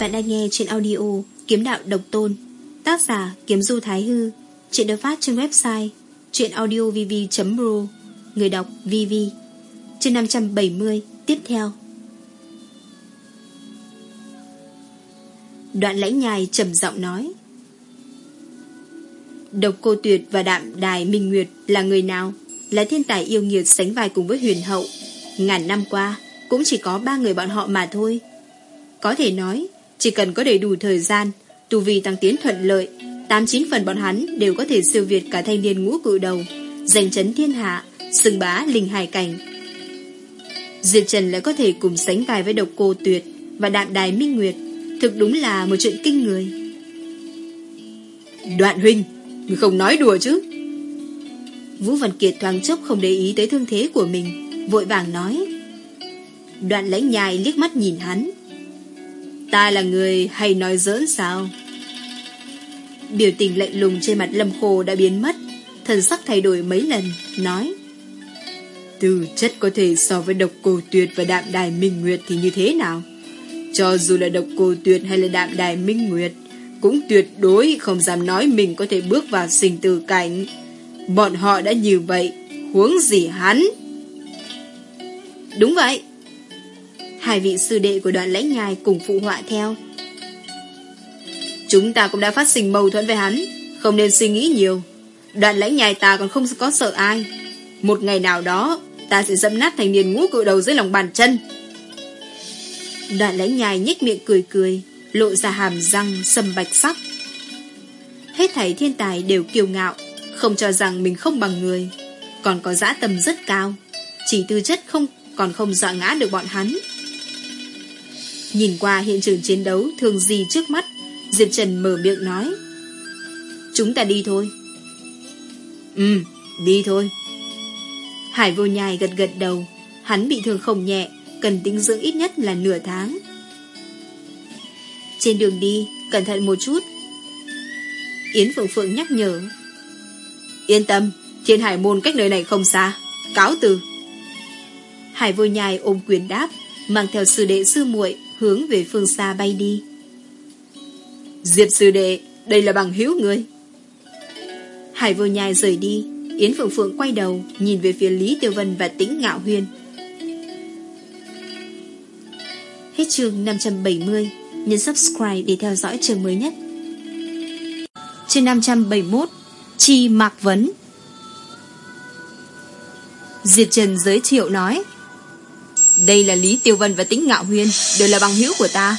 Bạn đang nghe trên audio Kiếm Đạo Độc Tôn, Tác giả Kiếm Du Thái Hư, Chuyện được phát trên website Chuyện audiovv.ro Người đọc VV Chương 570 Tiếp theo. Đoạn lãnh nhai trầm giọng nói. Độc cô tuyệt và đạm đài Minh Nguyệt là người nào? Là thiên tài yêu nghiệt sánh vai cùng với huyền hậu. Ngàn năm qua, Cũng chỉ có ba người bọn họ mà thôi. Có thể nói, Chỉ cần có đầy đủ thời gian, Tu vi tăng tiến thuận lợi, tám chín phần bọn hắn đều có thể siêu việt cả thanh niên ngũ cự đầu, Giành chấn thiên hạ Sừng bá linh hải cảnh. Diệp Trần lại có thể cùng sánh vai với độc cô tuyệt Và đạm đài Minh Nguyệt. Thực đúng là một chuyện kinh người. Đoạn huynh, Người không nói đùa chứ? Vũ Văn Kiệt thoáng chốc không để ý tới thương thế của mình, Vội vàng nói. Đoạn lãnh nhai liếc mắt nhìn hắn. Ta là người hay nói giỡn sao? Biểu tình lạnh lùng trên mặt lâm khô đã biến mất, Thần sắc thay đổi mấy lần, Nói. Từ chất có thể so với độc cổ tuyệt và đạm đài minh nguyệt thì như thế nào? Cho dù là độc cô tuyệt hay là đạm đài minh nguyệt, Cũng tuyệt đối không dám nói mình có thể bước vào sinh tử cảnh. Bọn họ đã như vậy, Huống gì hắn? Đúng vậy. Hai vị sư đệ của đoạn lãnh nhai cùng phụ họa theo. Chúng ta cũng đã phát sinh mâu thuẫn với hắn, Không nên suy nghĩ nhiều. Đoạn lãnh nhai ta còn không có sợ ai. Một ngày nào đó, Ta sẽ dẫm nát thành niên ngũ cự đầu dưới lòng bàn chân. Đoạn lãnh nhai nhếch miệng cười cười Lộ ra hàm răng sâm bạch sắc. Hết thảy thiên tài đều kiêu ngạo Không cho rằng mình không bằng người Còn có dã tâm rất cao Chỉ tư chất không còn không dọa ngã được bọn hắn. Nhìn qua hiện trường chiến đấu thường gì trước mắt Diệp Trần mở miệng nói Chúng ta đi thôi. Ừ, đi thôi. Hải vô nhai gật gật đầu Hắn bị thương không nhẹ Cần tính dưỡng ít nhất là nửa tháng. Trên đường đi, Cẩn thận một chút. Yến Phượng Phượng nhắc nhở. Yên tâm Thiên hải môn cách nơi này không xa. Cáo từ. Hải vô nhai ôm quyền đáp, Mang theo sư đệ sư muội Hướng về phương xa bay đi. Diệp sư đệ, Đây là bằng hữu người Hải vô nhai rời đi, Yến Phượng Phượng quay đầu, Nhìn về phía Lý Tiêu Vân và Tĩnh Ngạo Huyên. Hết chương 570 Nhấn subscribe để theo dõi chương mới nhất. Chương 571 Chi Mạc Vấn. Diệp Trần giới thiệu nói, Đây là Lý Tiêu Vân và Tĩnh Ngạo Huyên Đều là bằng hữu của ta.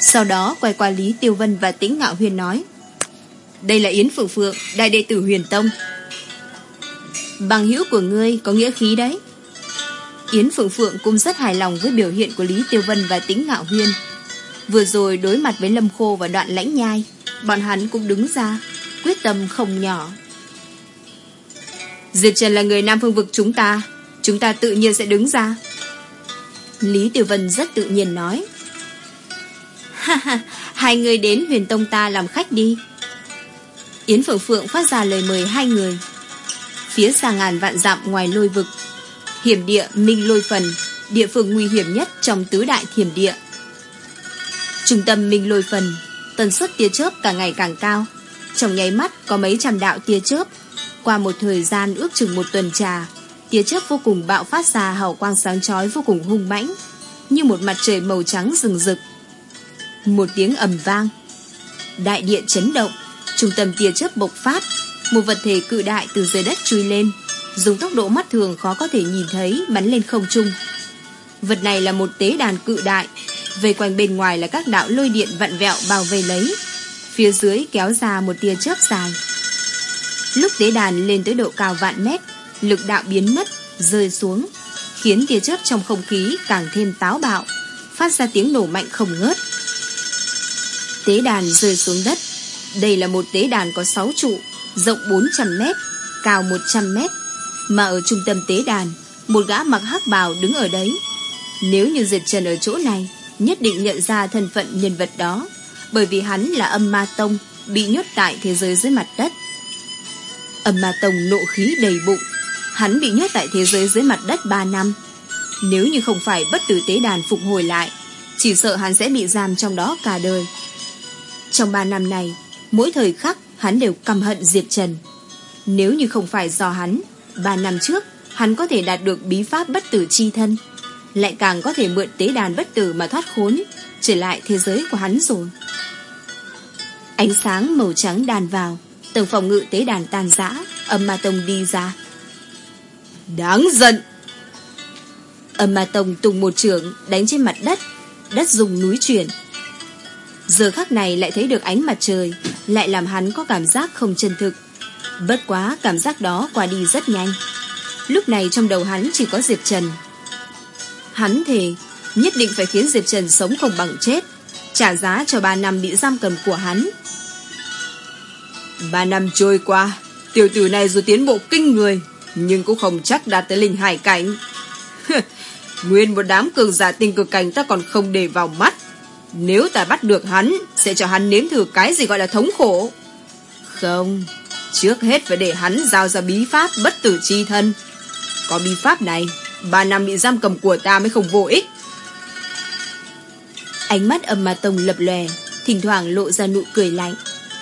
Sau đó quay qua Lý Tiêu Vân và Tĩnh Ngạo Huyên nói, Đây là Yến Phượng Phượng, Đại đệ tử Huyền Tông. Bằng hữu của ngươi có nghĩa khí đấy. Yến Phượng Phượng cũng rất hài lòng với biểu hiện của Lý Tiêu Vân và Tĩnh Ngạo Huyên. Vừa rồi đối mặt với Lâm Khô và đoạn lãnh nhai, Bọn hắn cũng đứng ra, Quyết tâm không nhỏ. Diệp Trần là người Nam Phương Vực chúng ta Chúng ta tự nhiên sẽ đứng ra. Lý Tiêu Vân rất tự nhiên nói. Ha ha, Hai người đến huyền tông ta làm khách đi. Yến Phượng Phượng phát ra lời mời hai người. Phía xa ngàn vạn dặm ngoài lôi vực Hiểm địa Minh Lôi Phần, Địa phương nguy hiểm nhất trong tứ đại thiểm địa. Trung tâm Minh Lôi Phần, Tần suất tia chớp càng ngày càng cao. Trong nháy mắt có mấy trăm đạo tia chớp. Qua một thời gian ước chừng một tuần trà, Tia chớp vô cùng bạo phát ra hào quang sáng chói vô cùng hung mãnh, Như một mặt trời màu trắng rừng rực. Một tiếng ầm vang, Đại địa chấn động, Trung tâm tia chớp bộc phát, Một vật thể cự đại từ dưới đất chui lên. Dùng tốc độ mắt thường khó có thể nhìn thấy, Bắn lên không trung. Vật này là một tế đàn cự đại. Vây quanh bên ngoài là các đạo lôi điện vặn vẹo bao vây lấy. Phía dưới kéo ra một tia chớp dài. Lúc tế đàn lên tới độ cao vạn mét, Lực đạo biến mất, Rơi xuống, Khiến tia chớp trong không khí càng thêm táo bạo, Phát ra tiếng nổ mạnh không ngớt. Tế đàn rơi xuống đất. Đây là một tế đàn có 6 trụ, Rộng 400 mét, Cao 100 mét. Mà ở trung tâm tế đàn Một gã mặc hắc bào đứng ở đấy Nếu như diệt trần ở chỗ này nhất định nhận ra thân phận nhân vật đó, bởi vì hắn là âm ma tông, bị nhốt tại thế giới dưới mặt đất. Âm ma tông nộ khí đầy bụng, hắn bị nhốt tại thế giới dưới mặt đất 3 năm. Nếu như không phải bất tử tế đàn phục hồi lại, chỉ sợ hắn sẽ bị giam trong đó cả đời. Trong 3 năm này, mỗi thời khắc hắn đều căm hận Diệp Trần. Nếu như không phải do hắn, 3 năm trước, hắn có thể đạt được bí pháp bất tử chi thân lại càng có thể mượn tế đàn bất tử mà thoát khốn, trở lại thế giới của hắn rồi. Ánh sáng màu trắng đàn vào, tầng phòng ngự tế đàn tan rã, âm ma tông đi ra. Đáng giận! Âm ma tông tung một trường đánh trên mặt đất, đất dùng núi chuyển. Giờ khắc này lại thấy được ánh mặt trời, lại làm hắn có cảm giác không chân thực. Bất quá cảm giác đó qua đi rất nhanh. Lúc này trong đầu hắn chỉ có Diệp Trần Hắn thề nhất định phải khiến Diệp Trần sống không bằng chết, trả giá cho ba năm bị giam cầm của hắn. Ba năm trôi qua, tiểu tử này dù tiến bộ kinh người, nhưng cũng không chắc đạt tới linh hải cảnh. Nguyên một đám cường giả tinh cực cảnh ta còn không để vào mắt. Nếu ta bắt được hắn, sẽ cho hắn nếm thử cái gì gọi là thống khổ. Không, trước hết phải để hắn giao ra bí pháp bất tử chi thân. Có bí pháp này, Ba năm bị giam cầm của ta mới không vô ích. Ánh mắt âm ma tông lập lòe Thỉnh thoảng lộ ra nụ cười lạnh.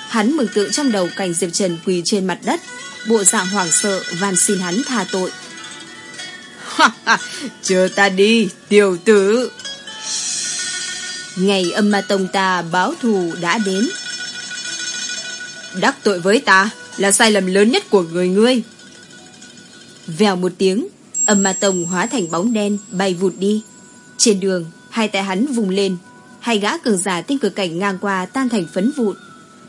Hắn mừng tượng trong đầu cảnh Diệp Trần quỳ trên mặt đất Bộ dạng hoảng sợ van xin hắn tha tội. Chờ ta đi tiểu tử. Ngày âm ma tông ta báo thù đã đến Đắc tội với ta Là sai lầm lớn nhất của người ngươi Vèo một tiếng Âm ma tông hóa thành bóng đen bay vụt đi. Trên đường, hai tay hắn vùng lên, hai gã cường giả tinh cực cảnh ngang qua tan thành phấn vụn.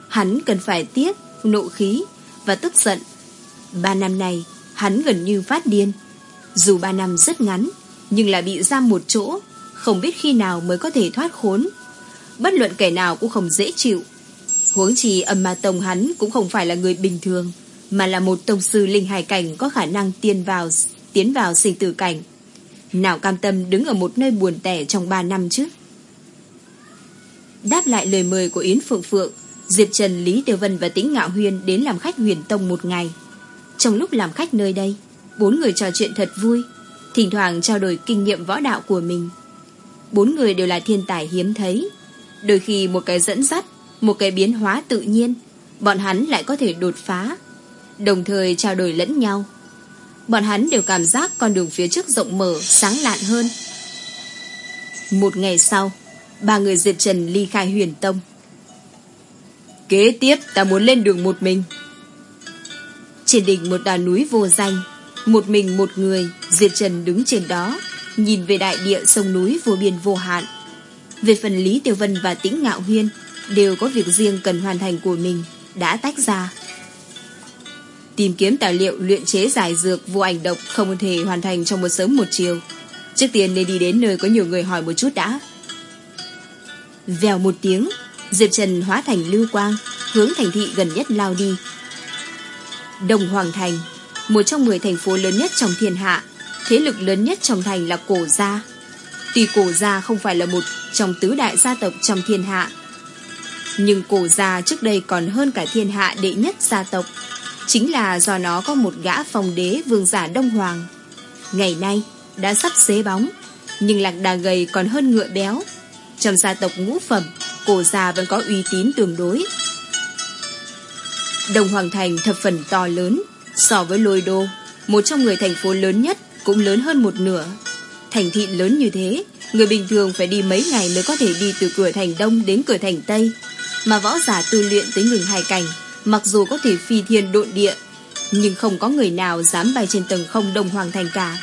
Hắn cần phải tiếc, nộ khí và tức giận. Ba năm này, hắn gần như phát điên. Dù ba năm rất ngắn, nhưng lại bị giam một chỗ, không biết khi nào mới có thể thoát khốn. Bất luận kẻ nào cũng không dễ chịu. Huống chi âm ma tông hắn cũng không phải là người bình thường, mà là một tông sư linh hải cảnh có khả năng tiên vào tiến vào sinh tử cảnh. Nào cam tâm đứng ở một nơi buồn tẻ trong ba năm chứ? Đáp lại lời mời của Yến Phượng Phượng, Diệp Trần, Lý Tiêu Vân và Tĩnh Ngạo Huyên đến làm khách huyền tông một ngày. Trong lúc làm khách nơi đây, bốn người trò chuyện thật vui, thỉnh thoảng trao đổi kinh nghiệm võ đạo của mình. Bốn người đều là thiên tài hiếm thấy. Đôi khi một cái dẫn dắt, một cái biến hóa tự nhiên, bọn hắn lại có thể đột phá, đồng thời trao đổi lẫn nhau, bọn hắn đều cảm giác con đường phía trước rộng mở, sáng lạn hơn. Một ngày sau, ba người Diệp Trần ly khai huyền tông. Kế tiếp ta muốn lên đường một mình. Trên đỉnh một đà núi vô danh, một mình một người, Diệp Trần đứng trên đó, nhìn về đại địa sông núi vô biên vô hạn. Về phần Lý Tiểu Vân và Tĩnh Ngạo Huyên, đều có việc riêng cần hoàn thành của mình, đã tách ra. Tìm kiếm tài liệu luyện chế giải dược vô ảnh độc không thể hoàn thành trong một sớm một chiều. Trước tiên nên đi đến nơi có nhiều người hỏi một chút đã. Vèo một tiếng, Diệp Trần hóa thành lưu quang, hướng thành thị gần nhất lao đi. Đồng Hoàng Thành, một trong 10 thành phố lớn nhất trong thiên hạ, thế lực lớn nhất trong thành là Cổ Gia. Tuy Cổ Gia không phải là một trong tứ đại gia tộc trong thiên hạ, nhưng Cổ Gia trước đây còn hơn cả thiên hạ đệ nhất gia tộc chính là do nó có một gã phòng đế vương giả Đông Hoàng. Ngày nay, đã sắp xế bóng, nhưng lạc đà gầy còn hơn ngựa béo. Trong gia tộc ngũ phẩm, cổ già vẫn có uy tín tương đối. Đông Hoàng Thành thập phần to lớn, so với lôi đô, một trong người thành phố lớn nhất cũng lớn hơn một nửa. Thành thị lớn như thế, người bình thường phải đi mấy ngày mới có thể đi từ cửa thành Đông đến cửa thành Tây, mà võ giả tu luyện tới ngừng hải cảnh, Mặc dù có thể phi thiên độn địa, Nhưng không có người nào dám bay trên tầng không Đông Hoàng Thành cả.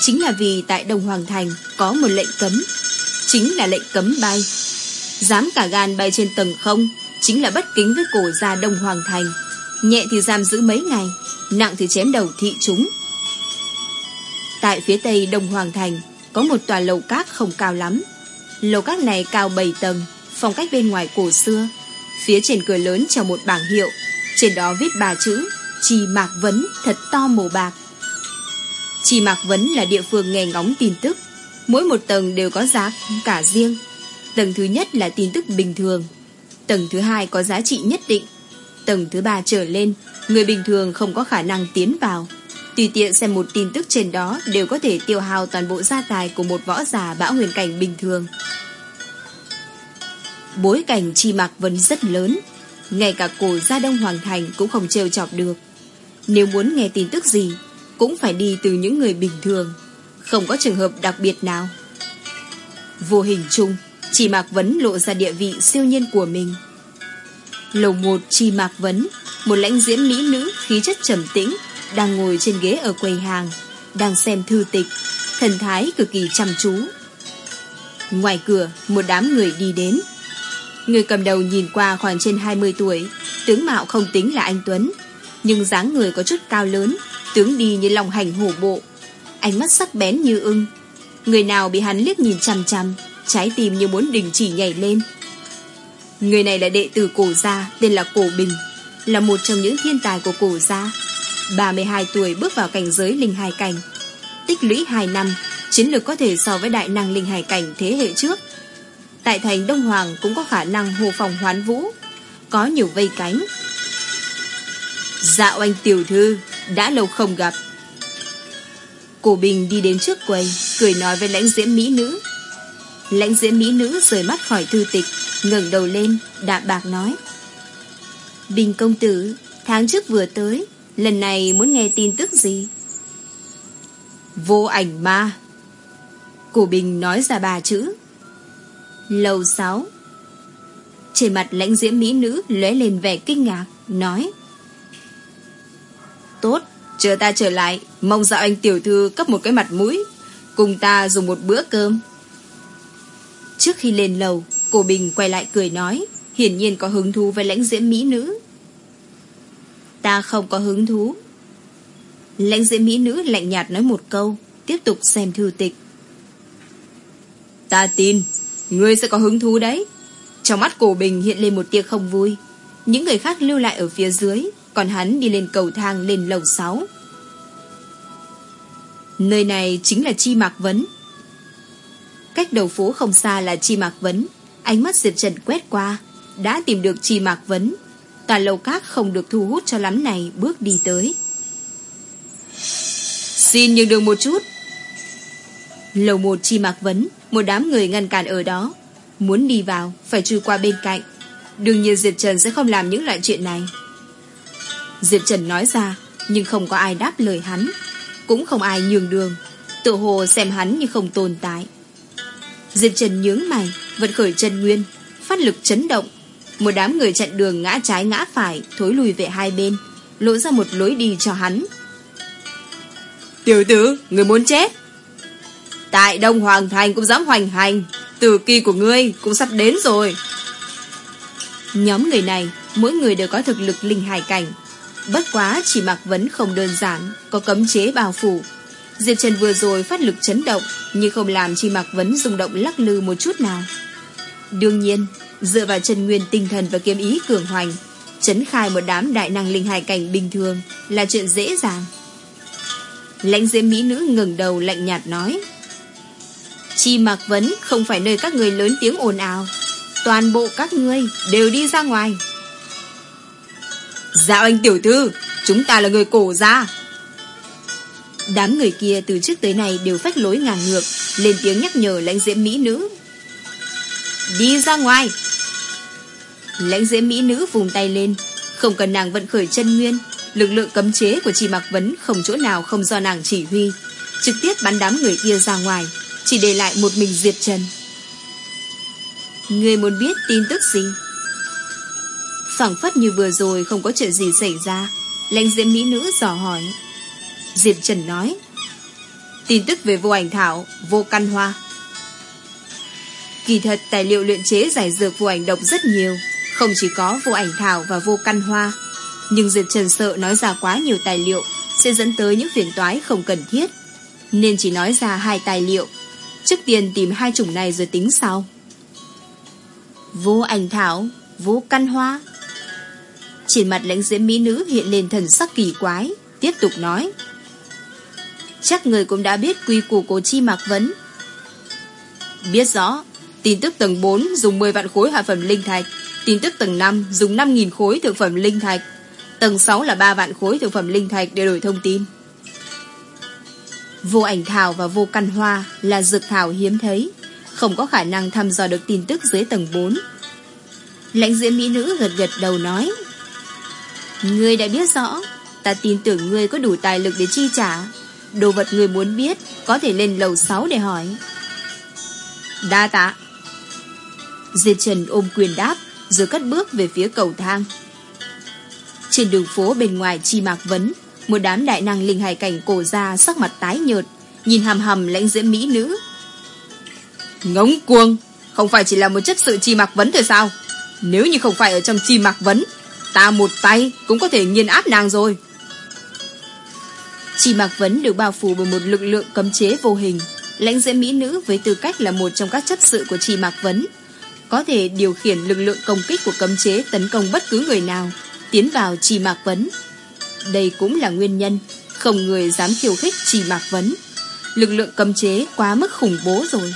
Chính là vì tại Đông Hoàng Thành Có một lệnh cấm, Chính là lệnh cấm bay. Dám cả gan bay trên tầng không Chính là bất kính với cổ gia Đông Hoàng Thành. Nhẹ thì giam giữ mấy ngày, Nặng thì chém đầu thị chúng. Tại phía tây Đông Hoàng Thành Có một tòa lầu cát không cao lắm. Lầu cát này cao 7 tầng Phong cách bên ngoài cổ xưa Phía trên cửa lớn treo một bảng hiệu Trên đó viết ba chữ Trì Mạc Vấn thật to màu bạc Trì Mạc Vấn là địa phương nghe ngóng tin tức Mỗi một tầng đều có giá cả riêng. Tầng thứ nhất là tin tức bình thường. Tầng thứ hai có giá trị nhất định. Tầng thứ ba trở lên, người bình thường không có khả năng tiến vào. Tùy tiện xem một tin tức trên đó đều có thể tiêu hao toàn bộ gia tài của một võ giả bão huyền cảnh bình thường. Bối cảnh chi mạc vẫn rất lớn, ngay cả cổ gia đông hoàng thành cũng không trêu chọc được. Nếu muốn nghe tin tức gì, cũng phải đi từ những người bình thường, không có trường hợp đặc biệt nào. Vô hình chung, Chi Mạc Vấn lộ ra địa vị siêu nhiên của mình. Lầu một Chi Mạc Vấn, một lãnh diễm mỹ nữ khí chất trầm tĩnh, đang ngồi trên ghế ở quầy hàng, đang xem thư tịch, thần thái cực kỳ chăm chú. Ngoài cửa, một đám người đi đến. Người cầm đầu nhìn qua khoảng trên 20 tuổi, tướng mạo không tính là anh Tuấn, nhưng dáng người có chút cao lớn, tướng đi như lòng hành hổ bộ, ánh mắt sắc bén như ưng. Người nào bị hắn liếc nhìn chằm chằm, trái tim như muốn đình chỉ nhảy lên. Người này là đệ tử cổ gia, tên là Cổ Bình, là một trong những thiên tài của cổ gia. 32 tuổi bước vào cảnh giới linh hài cảnh. Tích lũy 2 năm, chiến lược có thể so với đại năng linh hài cảnh thế hệ trước. Tại thành Đông Hoàng cũng có khả năng hồ phòng hoán vũ, có nhiều vây cánh. Dạo anh tiểu thư, đã lâu không gặp. Cổ Bình đi đến trước quầy, cười nói với lãnh diễm mỹ nữ. Lãnh diễm mỹ nữ rời mắt khỏi thư tịch, ngẩng đầu lên, đạm bạc nói. Bình công tử, tháng trước vừa tới, lần này muốn nghe tin tức gì? Vô ảnh ma. Cổ Bình nói ra ba chữ. Lầu sáu. Trên mặt lãnh diễm mỹ nữ lóe lên vẻ kinh ngạc, nói. Tốt, chờ ta trở lại, mong dạo anh tiểu thư cấp một cái mặt mũi, cùng ta dùng một bữa cơm. Trước khi lên lầu, cổ Bình quay lại cười nói, hiển nhiên có hứng thú với lãnh diễm mỹ nữ. Ta không có hứng thú. Lãnh diễm mỹ nữ lạnh nhạt nói một câu, tiếp tục xem thư tịch. Ta tin, ngươi sẽ có hứng thú đấy. Trong mắt cổ Bình hiện lên một tia không vui. Những người khác lưu lại ở phía dưới, còn hắn đi lên cầu thang lên lầu 6. Nơi này chính là Chi Mạc Vấn. Cách đầu phố không xa là Chi Mạc Vấn. Ánh mắt Diệp Trần quét qua, đã tìm được Chi Mạc Vấn. tòa lầu các không được thu hút cho lắm này bước đi tới. Xin nhường đường một chút. Lầu một Chi Mạc Vấn, một đám người ngăn cản ở đó. Muốn đi vào, phải trừ qua bên cạnh. Đương nhiên Diệp Trần sẽ không làm những loại chuyện này. Diệp Trần nói ra, nhưng không có ai đáp lời hắn. Cũng không ai nhường đường. Tự hồ xem hắn như không tồn tại. Diệp Trần nhướng mày, vận khởi chân nguyên, phát lực chấn động. Một đám người chặn đường ngã trái ngã phải, thối lùi về hai bên, lộ ra một lối đi cho hắn. Tiểu tử, người muốn chết. Tại Đông Hoàng Thành cũng dám hoành hành, tử kỳ của ngươi cũng sắp đến rồi. Nhóm người này, mỗi người đều có thực lực linh hài cảnh. Bất quá chỉ mặc vấn không đơn giản, có cấm chế bao phủ. Diệp Trần vừa rồi phát lực chấn động, nhưng không làm chi mặc vấn rung động lắc lư một chút nào. Đương nhiên, dựa vào chân nguyên tinh thần và kiếm ý cường hoành, chấn khai một đám đại năng linh hài cảnh bình thường là chuyện dễ dàng. Lãnh diễm mỹ nữ ngừng đầu lạnh nhạt nói Chi mặc vấn không phải nơi các người lớn tiếng ồn ào. Toàn bộ các ngươi đều đi ra ngoài. Dạo anh tiểu thư, Chúng ta là người cổ gia. Đám người kia từ trước tới nay đều phách lối ngang ngược, Lên tiếng nhắc nhở lãnh diễm mỹ nữ. Đi ra ngoài. Lãnh diễm mỹ nữ vùng tay lên, Không cần nàng vận khởi chân nguyên, Lực lượng cấm chế của chị Mạc Vấn Không chỗ nào không do nàng chỉ huy, Trực tiếp bắn đám người kia ra ngoài. Chỉ để lại một mình Diệp Trần. Người muốn biết tin tức gì? Phảng phất như vừa rồi Không có chuyện gì xảy ra, Lãnh diễm mỹ nữ dò hỏi. Diệp Trần nói, Tin tức về vô ảnh thảo, Vô căn hoa. Kỳ thật, tài liệu luyện chế giải dược vô ảnh độc rất nhiều, Không chỉ có vô ảnh thảo và vô căn hoa. Nhưng Diệp Trần sợ nói ra quá nhiều tài liệu Sẽ dẫn tới những phiền toái không cần thiết, Nên chỉ nói ra hai tài liệu. Trước tiên tìm hai chủng này rồi tính sau. Vô ảnh thảo Vô căn hoa Trên mặt lãnh diễm mỹ nữ hiện lên thần sắc kỳ quái Tiếp tục nói. Chắc người cũng đã biết quy củ của chi mạc vấn. Biết rõ, tin tức tầng 4 dùng 10 vạn khối hạ phẩm linh thạch, tin tức tầng 5 dùng 5.000 khối thực phẩm linh thạch, tầng 6 là 3 vạn khối thực phẩm linh thạch để đổi thông tin. Vô ảnh thảo và vô căn hoa là dược thảo hiếm thấy, không có khả năng thăm dò được tin tức dưới tầng 4. Lãnh diễn mỹ nữ gật gật đầu nói Ngươi đã biết rõ Ta tin tưởng ngươi có đủ tài lực để chi trả. Đồ vật ngươi muốn biết Có thể lên lầu 6 để hỏi. Đa tạ. Diệt Trần ôm quyền đáp Rồi cất bước về phía cầu thang. Trên đường phố bên ngoài chi mạc vấn một đám đại năng linh hải cảnh cổ ra Sắc mặt tái nhợt Nhìn hầm hầm lãnh diễm mỹ nữ. Ngống cuồng Không phải chỉ là một chất sự chi mạc vấn thôi sao? Nếu như không phải ở trong chi mạc vấn Ta một tay cũng có thể nghiền áp nàng rồi. Chi mạc vấn được bao phủ bởi một lực lượng cấm chế vô hình. Lãnh diễm mỹ nữ với tư cách là một trong các chấp sự của Chi Mạc Vấn Có thể điều khiển lực lượng công kích của cấm chế tấn công bất cứ người nào Tiến vào Chi Mạc Vấn Đây cũng là nguyên nhân Không người dám khiêu khích Chi Mạc Vấn. Lực lượng cấm chế quá mức khủng bố rồi.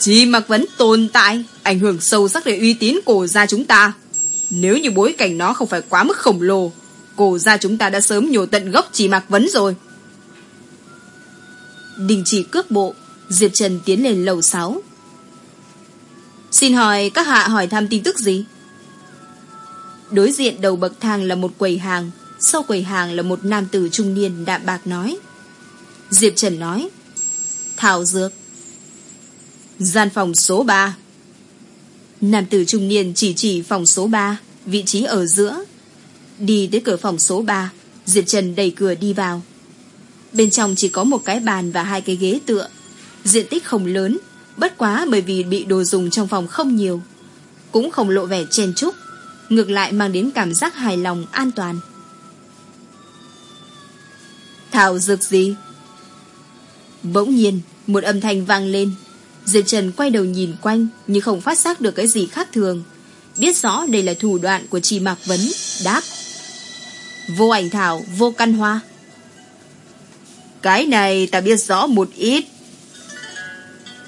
Chi Mạc Vấn tồn tại Ảnh hưởng sâu sắc đến uy tín cổ gia chúng ta. Nếu như bối cảnh nó không phải quá mức khổng lồ Cổ gia chúng ta đã sớm nhổ tận gốc Chi Mạc Vấn rồi. Đình chỉ cước bộ Diệp Trần tiến lên lầu 6 Xin hỏi các hạ hỏi thăm tin tức gì? Đối diện đầu bậc thang là một quầy hàng Sau quầy hàng là một nam tử trung niên đạm bạc nói. Diệp Trần nói Thảo Dược. Gian phòng số 3 Nam tử trung niên chỉ chỉ phòng số 3 Vị trí ở giữa. Đi tới cửa phòng số 3 Diệp Trần đẩy cửa đi vào. Bên trong chỉ có một cái bàn và hai cái ghế tựa. Diện tích không lớn, bất quá bởi vì bị đồ dùng trong phòng không nhiều. Cũng không lộ vẻ chen chúc, ngược lại mang đến cảm giác hài lòng, an toàn. Thảo dược gì? Bỗng nhiên, một âm thanh vang lên. Diệp Trần quay đầu nhìn quanh nhưng không phát giác được cái gì khác thường. Biết rõ đây là thủ đoạn của trì Mạc Vấn, đáp. Vô ảnh thảo, vô căn hoa. Cái này ta biết rõ một ít.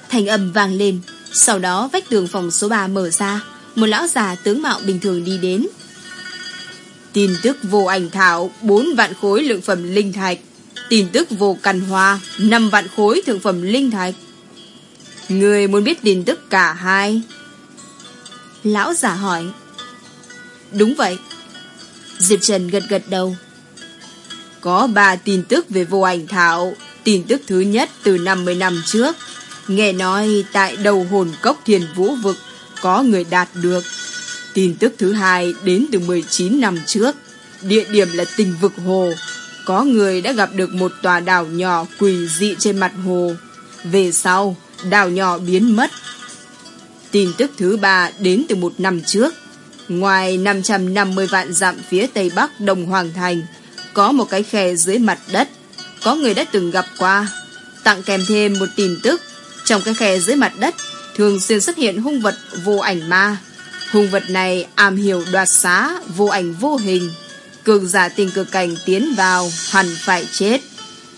Thành âm vang lên, sau đó vách tường phòng số 3 mở ra, một lão già tướng mạo bình thường đi đến. Tin tức vô ảnh thảo, 4 vạn khối lượng phẩm linh thạch. Tin tức vô căn hoa, 5 vạn khối thượng phẩm linh thạch. Người muốn biết tin tức cả hai. Lão giả hỏi. Đúng vậy. Diệp Trần gật gật đầu, có ba tin tức về vô ảnh thảo. Tin tức thứ nhất từ 50 năm trước. Nghe nói tại đầu hồn cốc thiền vũ vực có người đạt được. Tin tức thứ hai đến từ 19 năm trước. Địa điểm là tình vực hồ. Có người đã gặp được một tòa đảo nhỏ quỷ dị trên mặt hồ. Về sau, đảo nhỏ biến mất. Tin tức thứ ba đến từ một năm trước. Ngoài 550 vạn dặm phía tây bắc Đồng Hoàng Thành, có một cái khe dưới mặt đất Có người đã từng gặp qua Tặng kèm thêm một tin tức Trong cái khe dưới mặt đất Thường xuyên xuất hiện hung vật vô ảnh ma. Hung vật này am hiểu đoạt xá, Vô ảnh vô hình. Cường giả tình cực cảnh tiến vào, Hẳn phải chết.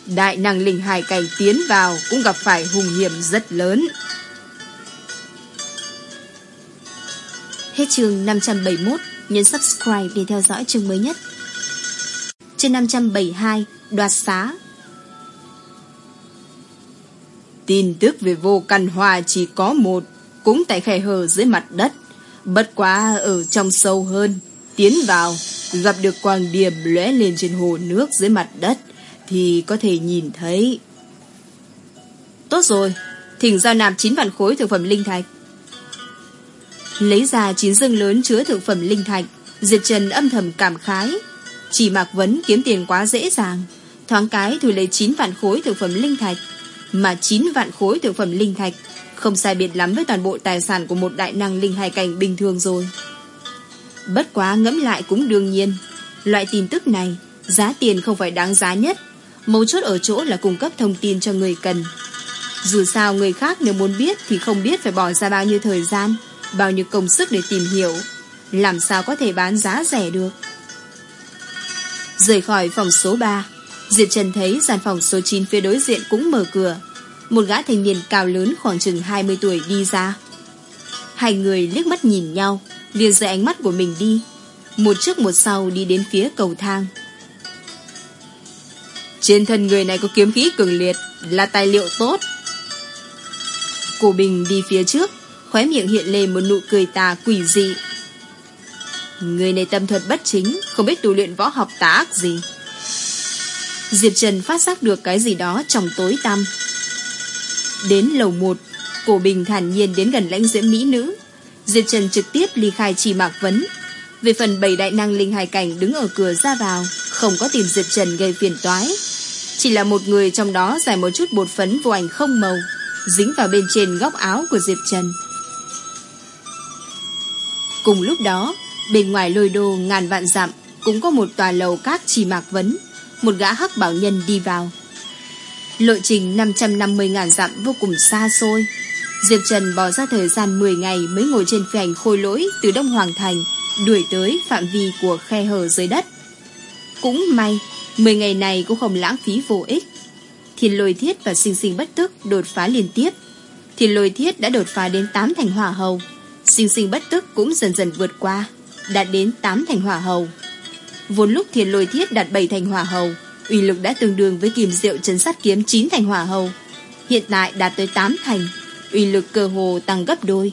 Đại năng linh hải cảnh tiến vào Cũng gặp phải hung hiểm rất lớn. Hết chương 571 Nhấn subscribe để theo dõi chương mới nhất. Trên 572 đoạt xá. Tin tức về vô căn hòa chỉ có một, Cũng tại khe hở dưới mặt đất. Bất quá ở trong sâu hơn, Tiến vào, Gặp được quang điểm lóe lên trên hồ nước dưới mặt đất, Thì có thể nhìn thấy. Tốt rồi, Thỉnh giao nạp 9 vạn khối thực phẩm linh thạch. Lấy ra chín dương lớn chứa thực phẩm linh thạch Diệt Trần âm thầm cảm khái. Chỉ Mạc Vấn kiếm tiền quá dễ dàng, Thoáng cái thì lấy 9 vạn khối thực phẩm linh thạch. Mà 9 vạn khối thực phẩm linh thạch. Không sai biệt lắm với toàn bộ tài sản Của một đại năng linh hài cảnh bình thường rồi. Bất quá ngẫm lại cũng đương nhiên, Loại tin tức này, Giá tiền không phải đáng giá nhất. Mấu chốt ở chỗ là cung cấp thông tin cho người cần. Dù sao người khác nếu muốn biết Thì không biết phải bỏ ra bao nhiêu thời gian, Bao nhiêu công sức để tìm hiểu. Làm sao có thể bán giá rẻ được? Rời khỏi phòng số 3 Diệp Trần thấy gian phòng số 9 phía đối diện cũng mở cửa. Một gã thanh niên cao lớn khoảng chừng 20 tuổi đi ra. Hai người liếc mắt nhìn nhau, liền rời ánh mắt của mình đi. Một trước một sau đi đến phía cầu thang. Trên thân người này có kiếm khí cường liệt, Là tài liệu tốt. Cổ Bình đi phía trước, Khóe miệng hiện lên một nụ cười tà quỷ dị. Người này tâm thuật bất chính, Không biết tu luyện võ học tá ác gì. Diệp Trần phát giác được cái gì đó trong tối tăm. Đến lầu 1 Cổ Bình thản nhiên đến gần lãnh diễm mỹ nữ. Diệp Trần trực tiếp ly khai trì mạc vấn. Về phần bảy đại năng linh hài cảnh đứng ở cửa ra vào, Không có tìm Diệp Trần gây phiền toái. Chỉ là một người trong đó giải một chút bột phấn vô ảnh không màu, Dính vào bên trên góc áo của Diệp Trần. Cùng lúc đó, Bên ngoài lôi đô ngàn vạn dặm Cũng có một tòa lầu các trì mạc vấn. Một gã hắc bảo nhân đi vào Lộ trình 550 ngàn dặm vô cùng xa xôi Diệp Trần bỏ ra thời gian 10 ngày mới ngồi trên phi hành khôi lỗi từ Đông Hoàng Thành, đuổi tới phạm vi của khe hở dưới đất. Cũng may, 10 ngày này cũng không lãng phí vô ích. Thiên lôi thiết và sinh sinh bất tức đột phá liên tiếp. Thiên lôi thiết đã đột phá đến 8 thành hỏa hầu. Sinh sinh bất tức cũng dần dần vượt qua, đạt đến 8 thành hỏa hầu. Vốn lúc thiền lôi thiết đạt 7 thành hỏa hầu, uy lực đã tương đương với kìm diệu chấn sát kiếm 9 thành hỏa hầu. Hiện tại đạt tới 8 thành, uy lực cơ hồ tăng gấp đôi,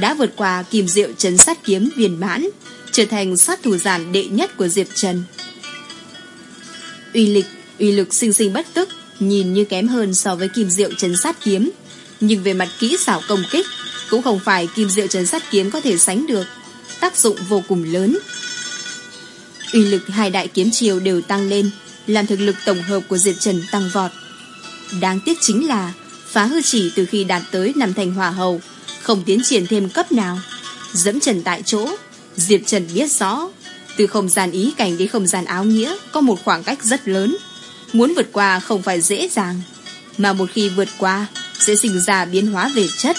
đã vượt qua kim diệu chấn sát kiếm viên mãn, trở thành sát thủ giản đệ nhất của Diệp Trần. Uy lực, uy lực sinh sinh bất tức, nhìn như kém hơn so với kim diệu trấn sát kiếm, nhưng về mặt kỹ xảo công kích, cũng không phải kim diệu trấn sát kiếm có thể sánh được, tác dụng vô cùng lớn. Uy lực hai đại kiếm chiều đều tăng lên, làm thực lực tổng hợp của Diệp Trần tăng vọt. Đáng tiếc chính là phá hư chỉ từ khi đạt tới năm thành hỏa hầu, không tiến triển thêm cấp nào. Dẫm trần tại chỗ, Diệp Trần biết rõ, từ không gian ý cảnh đến không gian áo nghĩa có một khoảng cách rất lớn. Muốn vượt qua không phải dễ dàng, mà một khi vượt qua sẽ sinh ra biến hóa về chất.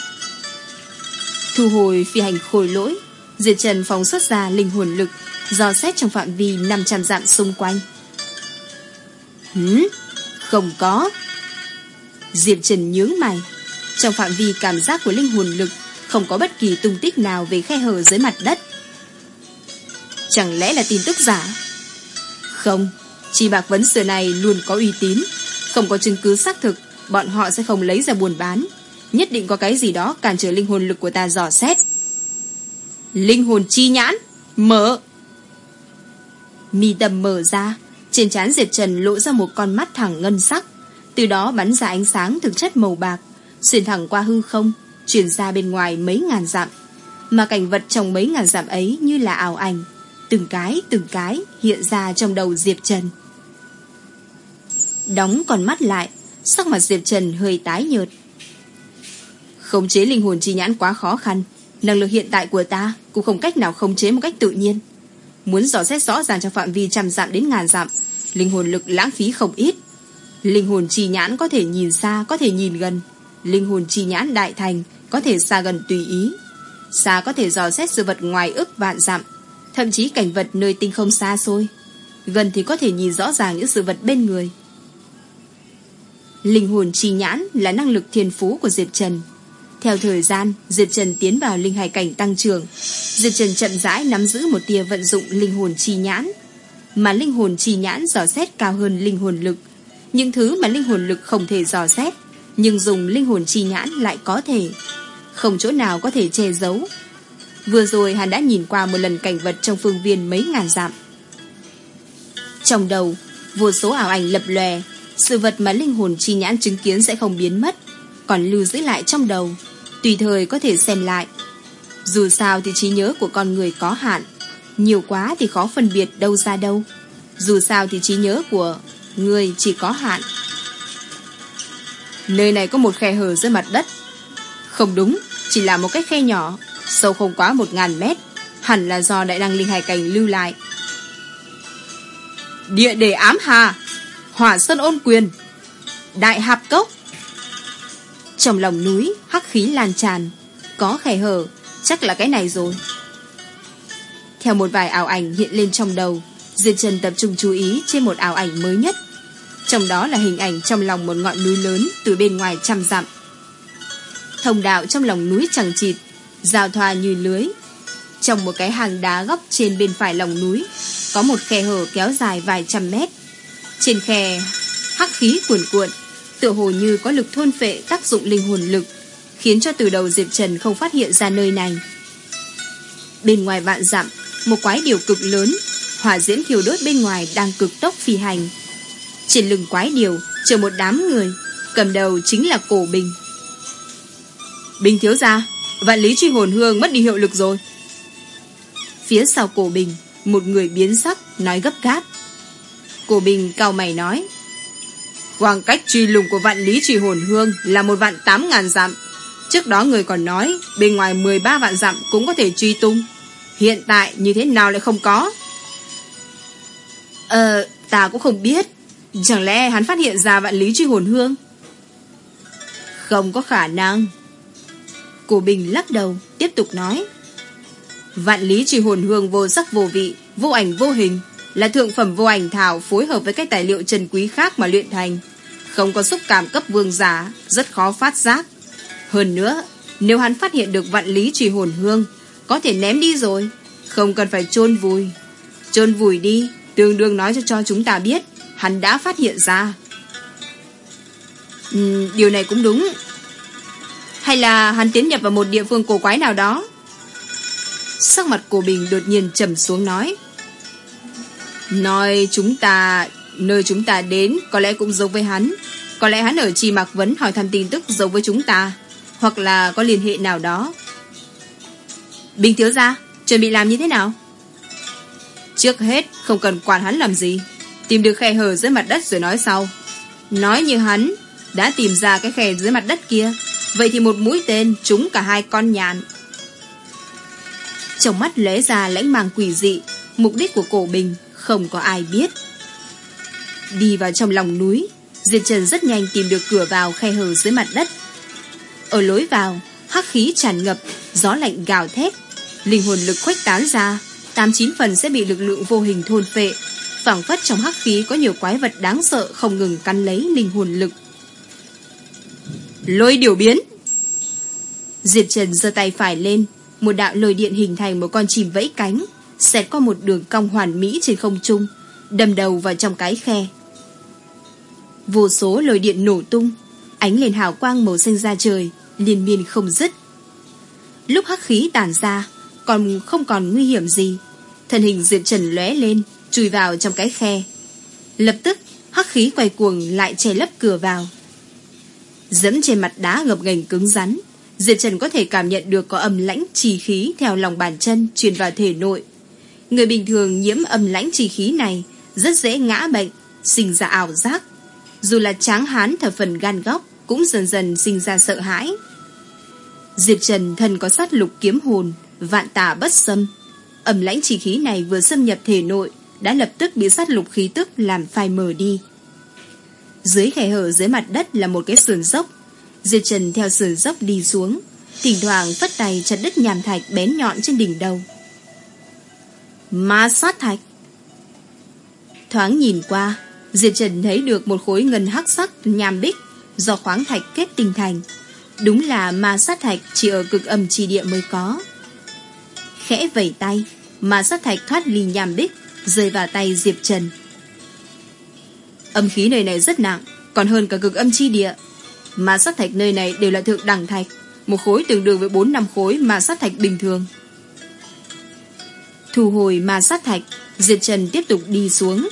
Thu hồi phi hành khôi lỗi, Diệp Trần phóng xuất ra linh hồn lực, dò xét trong phạm vi 500 dặm xung quanh. Hứ, không có. Diệp Trần nhướng mày. Trong phạm vi cảm giác của linh hồn lực không có bất kỳ tung tích nào về khe hở dưới mặt đất. Chẳng lẽ là tin tức giả? Không, chi bạc vấn xưa này luôn có uy tín. Không có chứng cứ xác thực, bọn họ sẽ không lấy ra buồn bán. Nhất định có cái gì đó cản trở linh hồn lực của ta dò xét. Linh hồn chi nhãn, mở! Mi tầm mở ra, trên trán Diệp Trần lộ ra một con mắt thẳng ngân sắc từ đó bắn ra ánh sáng thực chất màu bạc, xuyên thẳng qua hư không, truyền ra bên ngoài mấy ngàn dặm. Mà cảnh vật trong mấy ngàn dặm ấy như là ảo ảnh, từng cái từng cái hiện ra trong đầu Diệp Trần. Đóng con mắt lại, sắc mặt Diệp Trần hơi tái nhợt. Khống chế linh hồn chi nhãn quá khó khăn, năng lực hiện tại của ta cũng không cách nào khống chế một cách tự nhiên. Muốn dò xét rõ ràng trong phạm vi trăm dặm đến ngàn dặm, linh hồn lực lãng phí không ít. Linh hồn chi nhãn có thể nhìn xa, có thể nhìn gần. Linh hồn chi nhãn đại thành, có thể xa gần tùy ý. Xa có thể dò xét sự vật ngoài ức vạn dặm, thậm chí cảnh vật nơi tinh không xa xôi. Gần thì có thể nhìn rõ ràng những sự vật bên người. Linh hồn chi nhãn là năng lực thiên phú của Diệp Trần. Theo thời gian, Diệp Trần tiến vào linh hải cảnh tăng trưởng. Diệp Trần chậm rãi nắm giữ một tia vận dụng linh hồn chi nhãn. Mà linh hồn chi nhãn dò xét cao hơn linh hồn lực, những thứ mà linh hồn lực không thể dò xét Nhưng dùng linh hồn chi nhãn lại có thể. Không chỗ nào có thể che giấu. Vừa rồi hắn đã nhìn qua một lần cảnh vật trong phương viên mấy ngàn dặm. Trong đầu Vô số ảo ảnh lập lòe. Sự vật mà linh hồn chi nhãn chứng kiến sẽ không biến mất. Còn lưu giữ lại trong đầu, Tùy thời có thể xem lại. Dù sao thì trí nhớ của con người có hạn, Nhiều quá thì khó phân biệt đâu ra đâu. Dù sao thì trí nhớ của Người chỉ có hạn. Nơi này có một khe hở dưới mặt đất. Không đúng, Chỉ là một cái khe nhỏ, Sâu không quá một ngàn mét, Hẳn là do đại năng linh hải cảnh lưu lại. Địa đề ám hà, Hỏa sơn ôn quyền, Đại hạp cốc trong lòng núi Hắc khí lan tràn Có khe hở Chắc là cái này rồi Theo một vài ảo ảnh hiện lên trong đầu Diệt Trần tập trung chú ý trên một ảo ảnh mới nhất Trong đó là hình ảnh trong lòng một ngọn núi lớn từ bên ngoài trăm dặm. Thông đạo trong lòng núi chẳng chịt, giao thoa như lưới. Trong một cái hàng đá góc trên bên phải lòng núi, có một khe hở kéo dài vài trăm mét. Trên khe, hắc khí cuồn cuộn, tựa hồ như có lực thôn phệ tác dụng linh hồn lực, khiến cho từ đầu Diệp Trần không phát hiện ra nơi này. Bên ngoài vạn dặm, một quái điều cực lớn, hỏa diễm thiêu đốt bên ngoài đang cực tốc phi hành. Trên lưng quái điều chờ một đám người, cầm đầu chính là cổ bình. Bình thiếu gia, vạn lý truy hồn hương mất đi hiệu lực rồi. Phía sau cổ bình, một người biến sắc, nói gấp gáp. Cổ bình cao mày nói. Khoảng cách truy lùng của vạn lý truy hồn hương là một vạn tám ngàn dặm. Trước đó người còn nói, bên ngoài 13 vạn dặm cũng có thể truy tung. Hiện tại như thế nào lại không có? Ờ, ta cũng không biết. Chẳng lẽ hắn phát hiện ra vạn lý truy hồn hương? Không có khả năng. Cổ Bình lắc đầu, tiếp tục nói. Vạn lý truy hồn hương vô sắc vô vị, vô ảnh vô hình, là thượng phẩm vô ảnh thảo phối hợp với các tài liệu trần quý khác mà luyện thành. Không có xúc cảm cấp vương giả, rất khó phát giác. Hơn nữa, nếu hắn phát hiện được vạn lý trì hồn hương, có thể ném đi rồi, không cần phải chôn vùi. Chôn vùi đi, tương đương nói cho cho chúng ta biết, hắn đã phát hiện ra. Ừ, điều này cũng đúng. Hay là hắn tiến nhập vào một địa phương cổ quái nào đó? Sắc mặt của Bình đột nhiên trầm xuống nói. Nói chúng ta, nơi chúng ta đến có lẽ cũng giống với hắn. Có lẽ hắn ở Chi Mạc Vấn hỏi thăm tin tức giống với chúng ta. Hoặc là có liên hệ nào đó. Bình thiếu gia, chuẩn bị làm như thế nào? Trước hết, không cần quản hắn làm gì. Tìm được khe hở dưới mặt đất rồi nói sau. Nói như hắn, đã tìm ra cái khe dưới mặt đất kia. Vậy thì một mũi tên trúng cả hai con nhạn. Trong mắt lóe ra lãnh màng quỷ dị, mục đích của cổ bình không có ai biết. Đi vào trong lòng núi, diệt Trần rất nhanh tìm được cửa vào khe hở dưới mặt đất. Ở lối vào, hắc khí tràn ngập, gió lạnh gào thét, linh hồn lực khuếch tán ra, tám chín phần sẽ bị lực lượng vô hình thôn phệ. phảng phất trong hắc khí có nhiều quái vật đáng sợ không ngừng cắn lấy linh hồn lực. Lôi điều biến diệt Trần giơ tay phải lên, một đạo lôi điện hình thành một con chim vẫy cánh, xẹt qua một đường cong hoàn mỹ trên không trung, đâm đầu vào trong cái khe. Vô số lời điện nổ tung, ánh lên hào quang màu xanh ra trời, liên miên không dứt. Lúc hắc khí tản ra, còn không còn nguy hiểm gì. Thân hình Diệp Trần lóe lên, chui vào trong cái khe. Lập tức, hắc khí quay cuồng lại che lấp cửa vào. Dẫm trên mặt đá gập ghềnh cứng rắn, Diệp Trần có thể cảm nhận được có âm lãnh trì khí theo lòng bàn chân truyền vào thể nội. Người bình thường nhiễm âm lãnh trì khí này rất dễ ngã bệnh, sinh ra ảo giác. Dù là tráng hán thở phần gan góc cũng dần dần sinh ra sợ hãi. Diệp Trần thân có sát lục kiếm hồn, vạn tà bất xâm. Âm lãnh trì khí này vừa xâm nhập thể nội đã lập tức bị sát lục khí tức làm phai mờ đi. Dưới khe hở dưới mặt đất là một cái sườn dốc Diệp Trần theo sườn dốc đi xuống Thỉnh thoảng vất tay chặt đất nhàm thạch bén nhọn trên đỉnh đầu Ma sát thạch. Thoáng nhìn qua, Diệp Trần thấy được một khối ngân hắc sắc nhàm bích Do khoáng thạch kết tinh thành. Đúng là ma sát thạch Chỉ ở cực âm chi địa mới có. Khẽ vẩy tay, Ma sát thạch thoát ly nhàm bích, Rơi vào tay Diệp Trần. Âm khí nơi này rất nặng, Còn hơn cả cực âm chi địa. Ma sát thạch nơi này đều là thượng đẳng thạch, Một khối tương đương với 4 năm khối ma sát thạch bình thường. Thu hồi ma sát thạch, Diệp Trần tiếp tục đi xuống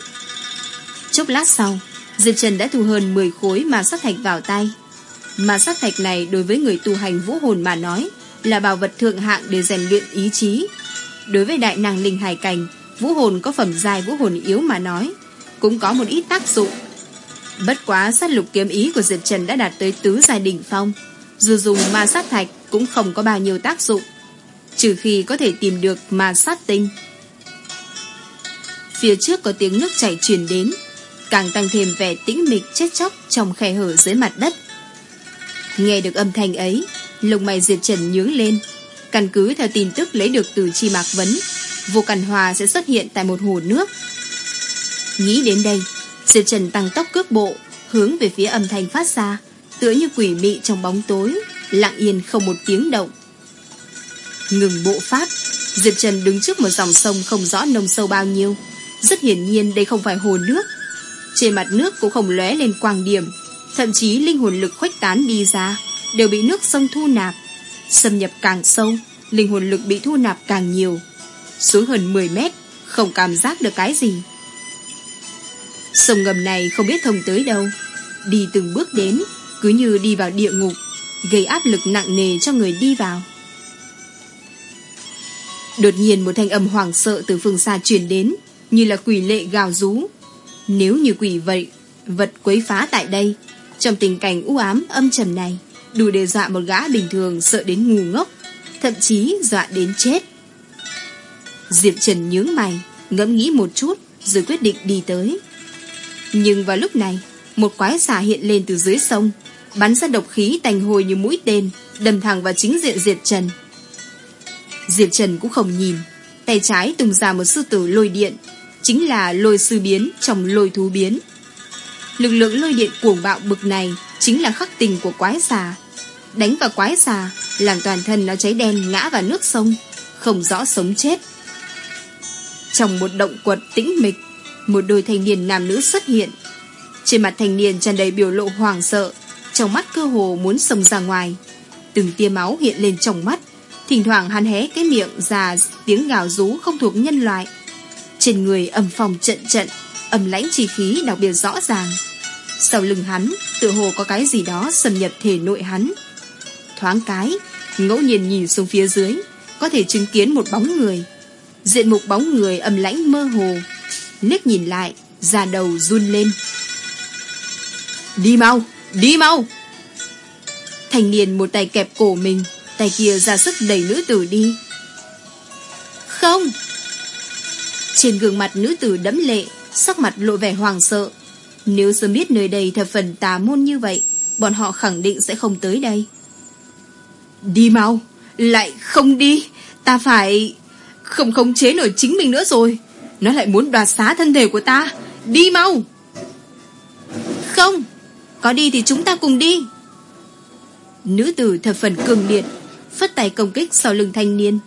Chốc lát sau, Diệp Trần đã thu hơn 10 khối ma sát thạch vào tay Ma sát thạch này đối với người tu hành vũ hồn mà nói Là bảo vật thượng hạng để rèn luyện ý chí Đối với đại năng linh hải cảnh, Vũ hồn có phẩm dài vũ hồn yếu mà nói, Cũng có một ít tác dụng Bất quá sát lục kiếm ý của Diệp Trần đã đạt tới tứ giai đỉnh phong. Dù dùng ma sát thạch cũng không có bao nhiêu tác dụng. Trừ khi có thể tìm được ma sát tinh. Phía trước có tiếng nước chảy truyền đến, càng tăng thêm vẻ tĩnh mịch chết chóc trong khe hở dưới mặt đất. Nghe được âm thanh ấy, lông mày Diệp Trần nhướng lên. Căn cứ theo tin tức lấy được từ Chi Mạc Vấn, vô cằn hòa sẽ xuất hiện tại một hồ nước. Nghĩ đến đây, Diệp Trần tăng tốc cước bộ, hướng về phía âm thanh phát ra, tựa như quỷ mị trong bóng tối, lặng yên không một tiếng động. Ngừng bộ pháp, Diệp Trần đứng trước một dòng sông không rõ nông sâu bao nhiêu. Rất hiển nhiên đây không phải hồ nước. Trên mặt nước cũng không lóe lên quang điểm, thậm chí linh hồn lực khuếch tán đi ra, đều bị nước sông thu nạp. Xâm nhập càng sâu, linh hồn lực bị thu nạp càng nhiều. Xuống hơn 10 mét, không cảm giác được cái gì. Sông ngầm này không biết thông tới đâu. Đi từng bước đến, cứ như đi vào địa ngục, gây áp lực nặng nề cho người đi vào. Đột nhiên một thanh âm hoảng sợ từ phương xa truyền đến, như là quỷ lệ gào rú. Nếu như quỷ vậy, vật quấy phá tại đây, trong tình cảnh u ám âm trầm này, đủ để dọa một gã bình thường sợ đến ngu ngốc, thậm chí dọa đến chết. Diệp Trần nhướng mày, ngẫm nghĩ một chút, rồi quyết định đi tới. Nhưng vào lúc này, một quái xà hiện lên từ dưới sông, bắn ra độc khí tành hồi như mũi tên, đâm thẳng vào chính diện Diệp Trần. Diệp Trần cũng không nhìn, tay trái tung ra một sư tử lôi điện, chính là lôi sư biến trong lôi thú biến. Lực lượng lôi điện cuồng bạo bực này chính là khắc tình của quái xà. Đánh vào quái xà, làm toàn thân nó cháy đen ngã vào nước sông, không rõ sống chết. Trong một động quật tĩnh mịch, một đôi thanh niên nam nữ xuất hiện. Trên mặt thanh niên tràn đầy biểu lộ hoàng sợ, trong mắt cơ hồ muốn sông ra ngoài. Từng tia máu hiện lên trong mắt, thỉnh thoảng hắn hé cái miệng ra tiếng gào rú không thuộc nhân loại. Trên người âm phòng trận trận, âm lãnh chi khí đặc biệt rõ ràng. Sau lưng hắn, tự hồ có cái gì đó xâm nhập thể nội hắn. Thoáng cái, ngẫu nhiên nhìn xuống phía dưới, có thể chứng kiến một bóng người. Diện mục bóng người âm lãnh mơ hồ. Liếc nhìn lại, da đầu run lên. Đi mau, đi mau! Thành niên một tay kẹp cổ mình, tay kia ra sức đẩy nữ tử đi. Không! Trên gương mặt nữ tử đẫm lệ, sắc mặt lộ vẻ hoàng sợ. Nếu sớm biết nơi đây thật phần tà môn như vậy, bọn họ khẳng định sẽ không tới đây. Đi mau, lại không đi, ta phải... Không khống chế nổi chính mình nữa rồi. Nó lại muốn đoạt xá thân thể của ta. Đi mau! Không, có đi thì chúng ta cùng đi. Nữ tử thật phần cường liệt, phất tay công kích sau lưng thanh niên.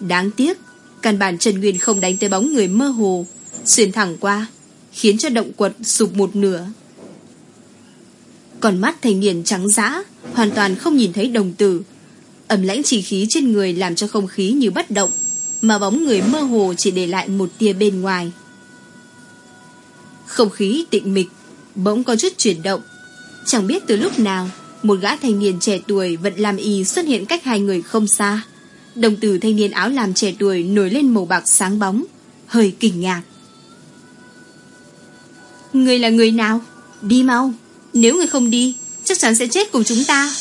Đáng tiếc, căn bản Trần Nguyên không đánh tới bóng người mơ hồ, xuyên thẳng qua, khiến cho động quật sụp một nửa. Còn mắt thanh niên trắng dã, hoàn toàn không nhìn thấy đồng tử. Ẩm lãnh chỉ khí trên người làm cho không khí như bất động, mà bóng người mơ hồ chỉ để lại một tia bên ngoài. Không khí tịnh mịch, bỗng có chút chuyển động. Chẳng biết từ lúc nào, một gã thanh niên trẻ tuổi vẫn làm y xuất hiện cách hai người không xa. Đồng tử thanh niên áo làm trẻ tuổi nổi lên màu bạc sáng bóng, hơi kinh ngạc. Người là người nào? Đi mau. Nếu người không đi, chắc chắn sẽ chết cùng chúng ta.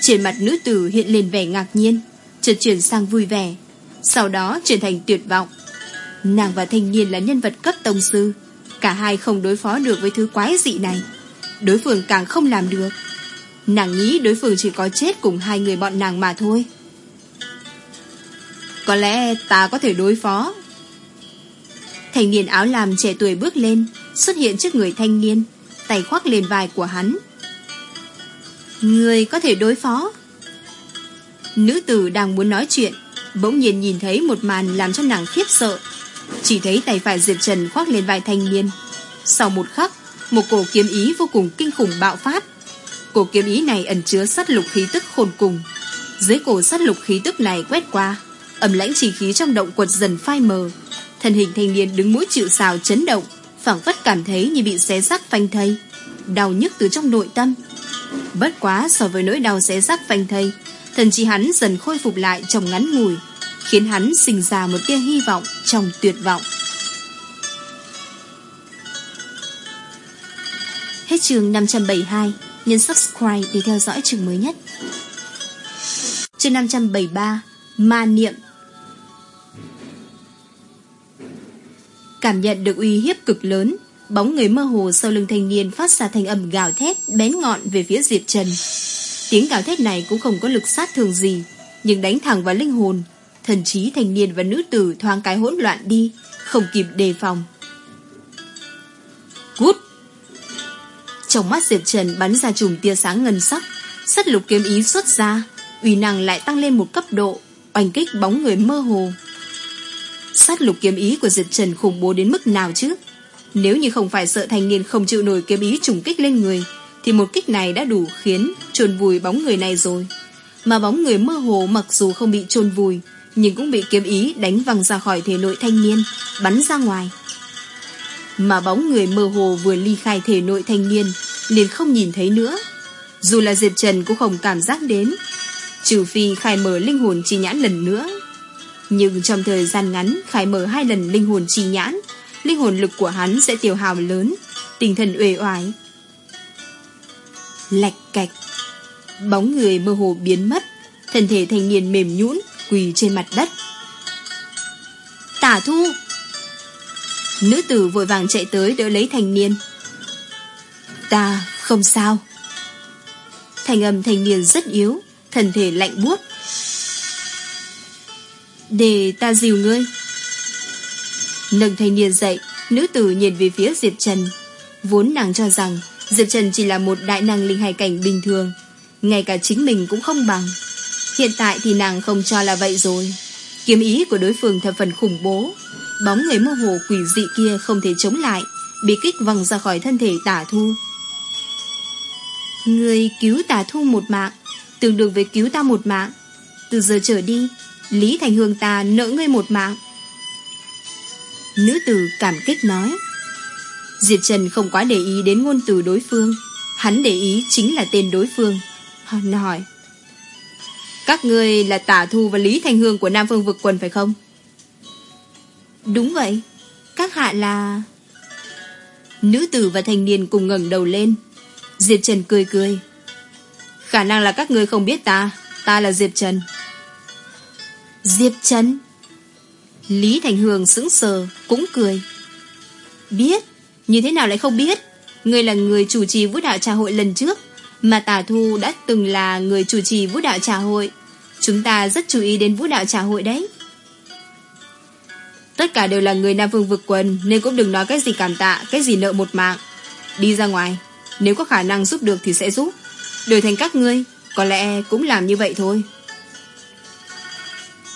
Trên mặt nữ tử hiện lên vẻ ngạc nhiên, chợt chuyển sang vui vẻ, sau đó chuyển thành tuyệt vọng. Nàng và thanh niên là nhân vật cấp tông sư, cả hai không đối phó được với thứ quái dị này. Đối phương càng không làm được. Nàng nghĩ đối phương chỉ có chết cùng hai người bọn nàng mà thôi. Có lẽ ta có thể đối phó. Thanh niên áo làm trẻ tuổi bước lên, xuất hiện trước người thanh niên, tay khoác lên vai của hắn. Người có thể đối phó. Nữ tử đang muốn nói chuyện, bỗng nhiên nhìn thấy một màn làm cho nàng khiếp sợ. Chỉ thấy tay phải Diệp Trần khoác lên vai thanh niên. Sau một khắc, một cổ kiếm ý vô cùng kinh khủng bạo phát. Cổ kiếm ý này ẩn chứa sát lục khí tức khôn cùng. Dưới cổ sát lục khí tức này quét qua, ẩm lãnh chỉ khí trong động quật dần phai mờ. Thân hình thanh niên đứng mũi chịu xào chấn động, phảng phất cảm thấy như bị xé xác phanh thây. Đau nhức từ trong nội tâm. Bất quá so với nỗi đau xé xác phanh thây, thần trí hắn dần khôi phục lại trong ngắn ngủi, khiến hắn sinh ra một tia hy vọng trong tuyệt vọng. Hết trường 572, nhấn subscribe để theo dõi trường mới nhất. Trường 573, Ma Niệm Cảm nhận được uy hiếp cực lớn, bóng người mơ hồ sau lưng thanh niên phát ra thanh âm gào thét bén ngọn về phía Diệp Trần. Tiếng gào thét này cũng không có lực sát thường gì, nhưng đánh thẳng vào linh hồn. Thần trí thanh niên và nữ tử thoáng cái hỗn loạn đi, không kịp đề phòng. Cút! Trong mắt Diệp Trần bắn ra chùm tia sáng ngân sắc, sắt lục kiếm ý xuất ra, uy năng lại tăng lên một cấp độ, oanh kích bóng người mơ hồ. Sát lục kiếm ý của Diệp Trần khủng bố đến mức nào chứ? Nếu như không phải sợ thanh niên không chịu nổi kiếm ý trùng kích lên người, thì một kích này đã đủ khiến trồn vùi bóng người này rồi. Mà bóng người mơ hồ mặc dù không bị trôn vùi, nhưng cũng bị kiếm ý đánh văng ra khỏi thể nội thanh niên, bắn ra ngoài. Mà bóng người mơ hồ vừa ly khai thể nội thanh niên, liền không nhìn thấy nữa. Dù là Diệp Trần cũng không cảm giác đến, trừ phi khai mở linh hồn chi nhãn lần nữa. Nhưng trong thời gian ngắn khai mở hai lần linh hồn chi nhãn, linh hồn lực của hắn sẽ tiêu hào lớn, tinh thần uể oải. Lạch cạch, bóng người mơ hồ biến mất, thân thể thanh niên mềm nhũn quỳ trên mặt đất. Tả thu! Nữ tử vội vàng chạy tới đỡ lấy thành niên. Ta không sao. Thành âm thành niên rất yếu, thần thể lạnh buốt. Để ta dìu ngươi. Nâng thanh niên dậy, nữ tử nhìn về phía Diệp Trần. Vốn nàng cho rằng Diệp Trần chỉ là một đại năng linh hài cảnh bình thường, ngay cả chính mình cũng không bằng. Hiện tại thì nàng không cho là vậy rồi. Kiếm ý của đối phương thật phần khủng bố. Bóng người mơ hồ quỷ dị kia không thể chống lại, bị kích văng ra khỏi thân thể tả thu. Người cứu tả thu một mạng, tương đương với cứu ta một mạng. Từ giờ trở đi, Lý Thành Hương ta nợ ngươi một mạng. Nữ tử cảm kích nói. Diệp Trần không quá để ý đến ngôn từ đối phương. Hắn để ý chính là tên đối phương. Hắn hỏi. Các người là Tả Thu và Lý Thành Hương của Nam Phương Vực Quần phải không? Đúng vậy. Các hạ là... Nữ tử và thanh niên cùng ngẩng đầu lên. Diệp Trần cười cười. Khả năng là các người không biết ta. Ta là Diệp Trần. Diệp Trần? Lý Thành hường sững sờ, cũng cười. Biết? Như thế nào lại không biết? Người là người chủ trì vũ đạo trà hội lần trước, mà Tả Thu đã từng là người chủ trì vũ đạo trà hội. Chúng ta rất chú ý đến vũ đạo trà hội đấy. Tất cả đều là người Nam Phương vực quần, Nên cũng đừng nói cái gì cảm tạ, Cái gì nợ một mạng. Đi ra ngoài, Nếu có khả năng giúp được thì sẽ giúp. Đổi thành các ngươi, Có lẽ cũng làm như vậy thôi.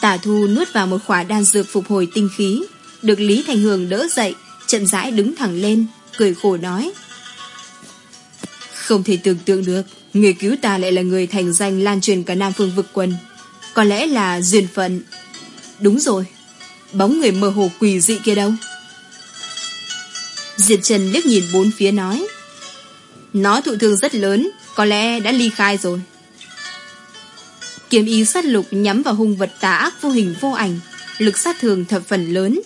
Tả thu nuốt vào một khỏa đan dược phục hồi tinh khí, Được Lý Thành Hường đỡ dậy, Chậm rãi đứng thẳng lên, Cười khổ nói. Không thể tưởng tượng được, Người cứu ta lại là người thành danh lan truyền cả Nam Phương vực quân Có lẽ là duyên phận. Đúng rồi Bóng người mơ hồ quỷ dị kia đâu? Diệp Trần liếc nhìn bốn phía nói, Nó thụ thương rất lớn, Có lẽ đã ly khai rồi. Kiếm ý sát lục nhắm vào hung vật tà ác vô hình vô ảnh, Lực sát thường thập phần lớn.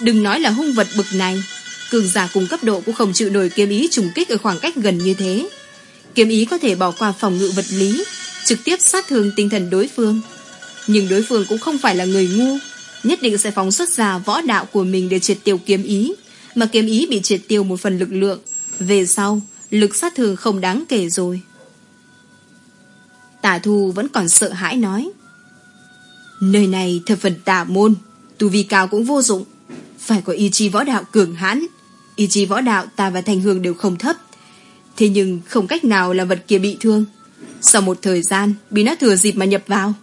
Đừng nói là hung vật bực này, Cường giả cùng cấp độ cũng không chịu nổi kiếm ý trùng kích ở khoảng cách gần như thế. Kiếm ý có thể bỏ qua phòng ngự vật lý, Trực tiếp sát thương tinh thần đối phương. Nhưng đối phương cũng không phải là người ngu nhất định sẽ phóng xuất ra võ đạo của mình để triệt tiêu kiếm ý, mà kiếm ý bị triệt tiêu một phần lực lượng. Về sau, lực sát thương không đáng kể rồi. Tả thu vẫn còn sợ hãi nói. Nơi này thật phần tà môn, tu vi cao cũng vô dụng. Phải có ý chí võ đạo cường hãn. Ý chí võ đạo ta và Thành Hương đều không thấp. Thế nhưng không cách nào làm vật kia bị thương. Sau một thời gian, bị nó thừa dịp mà nhập vào.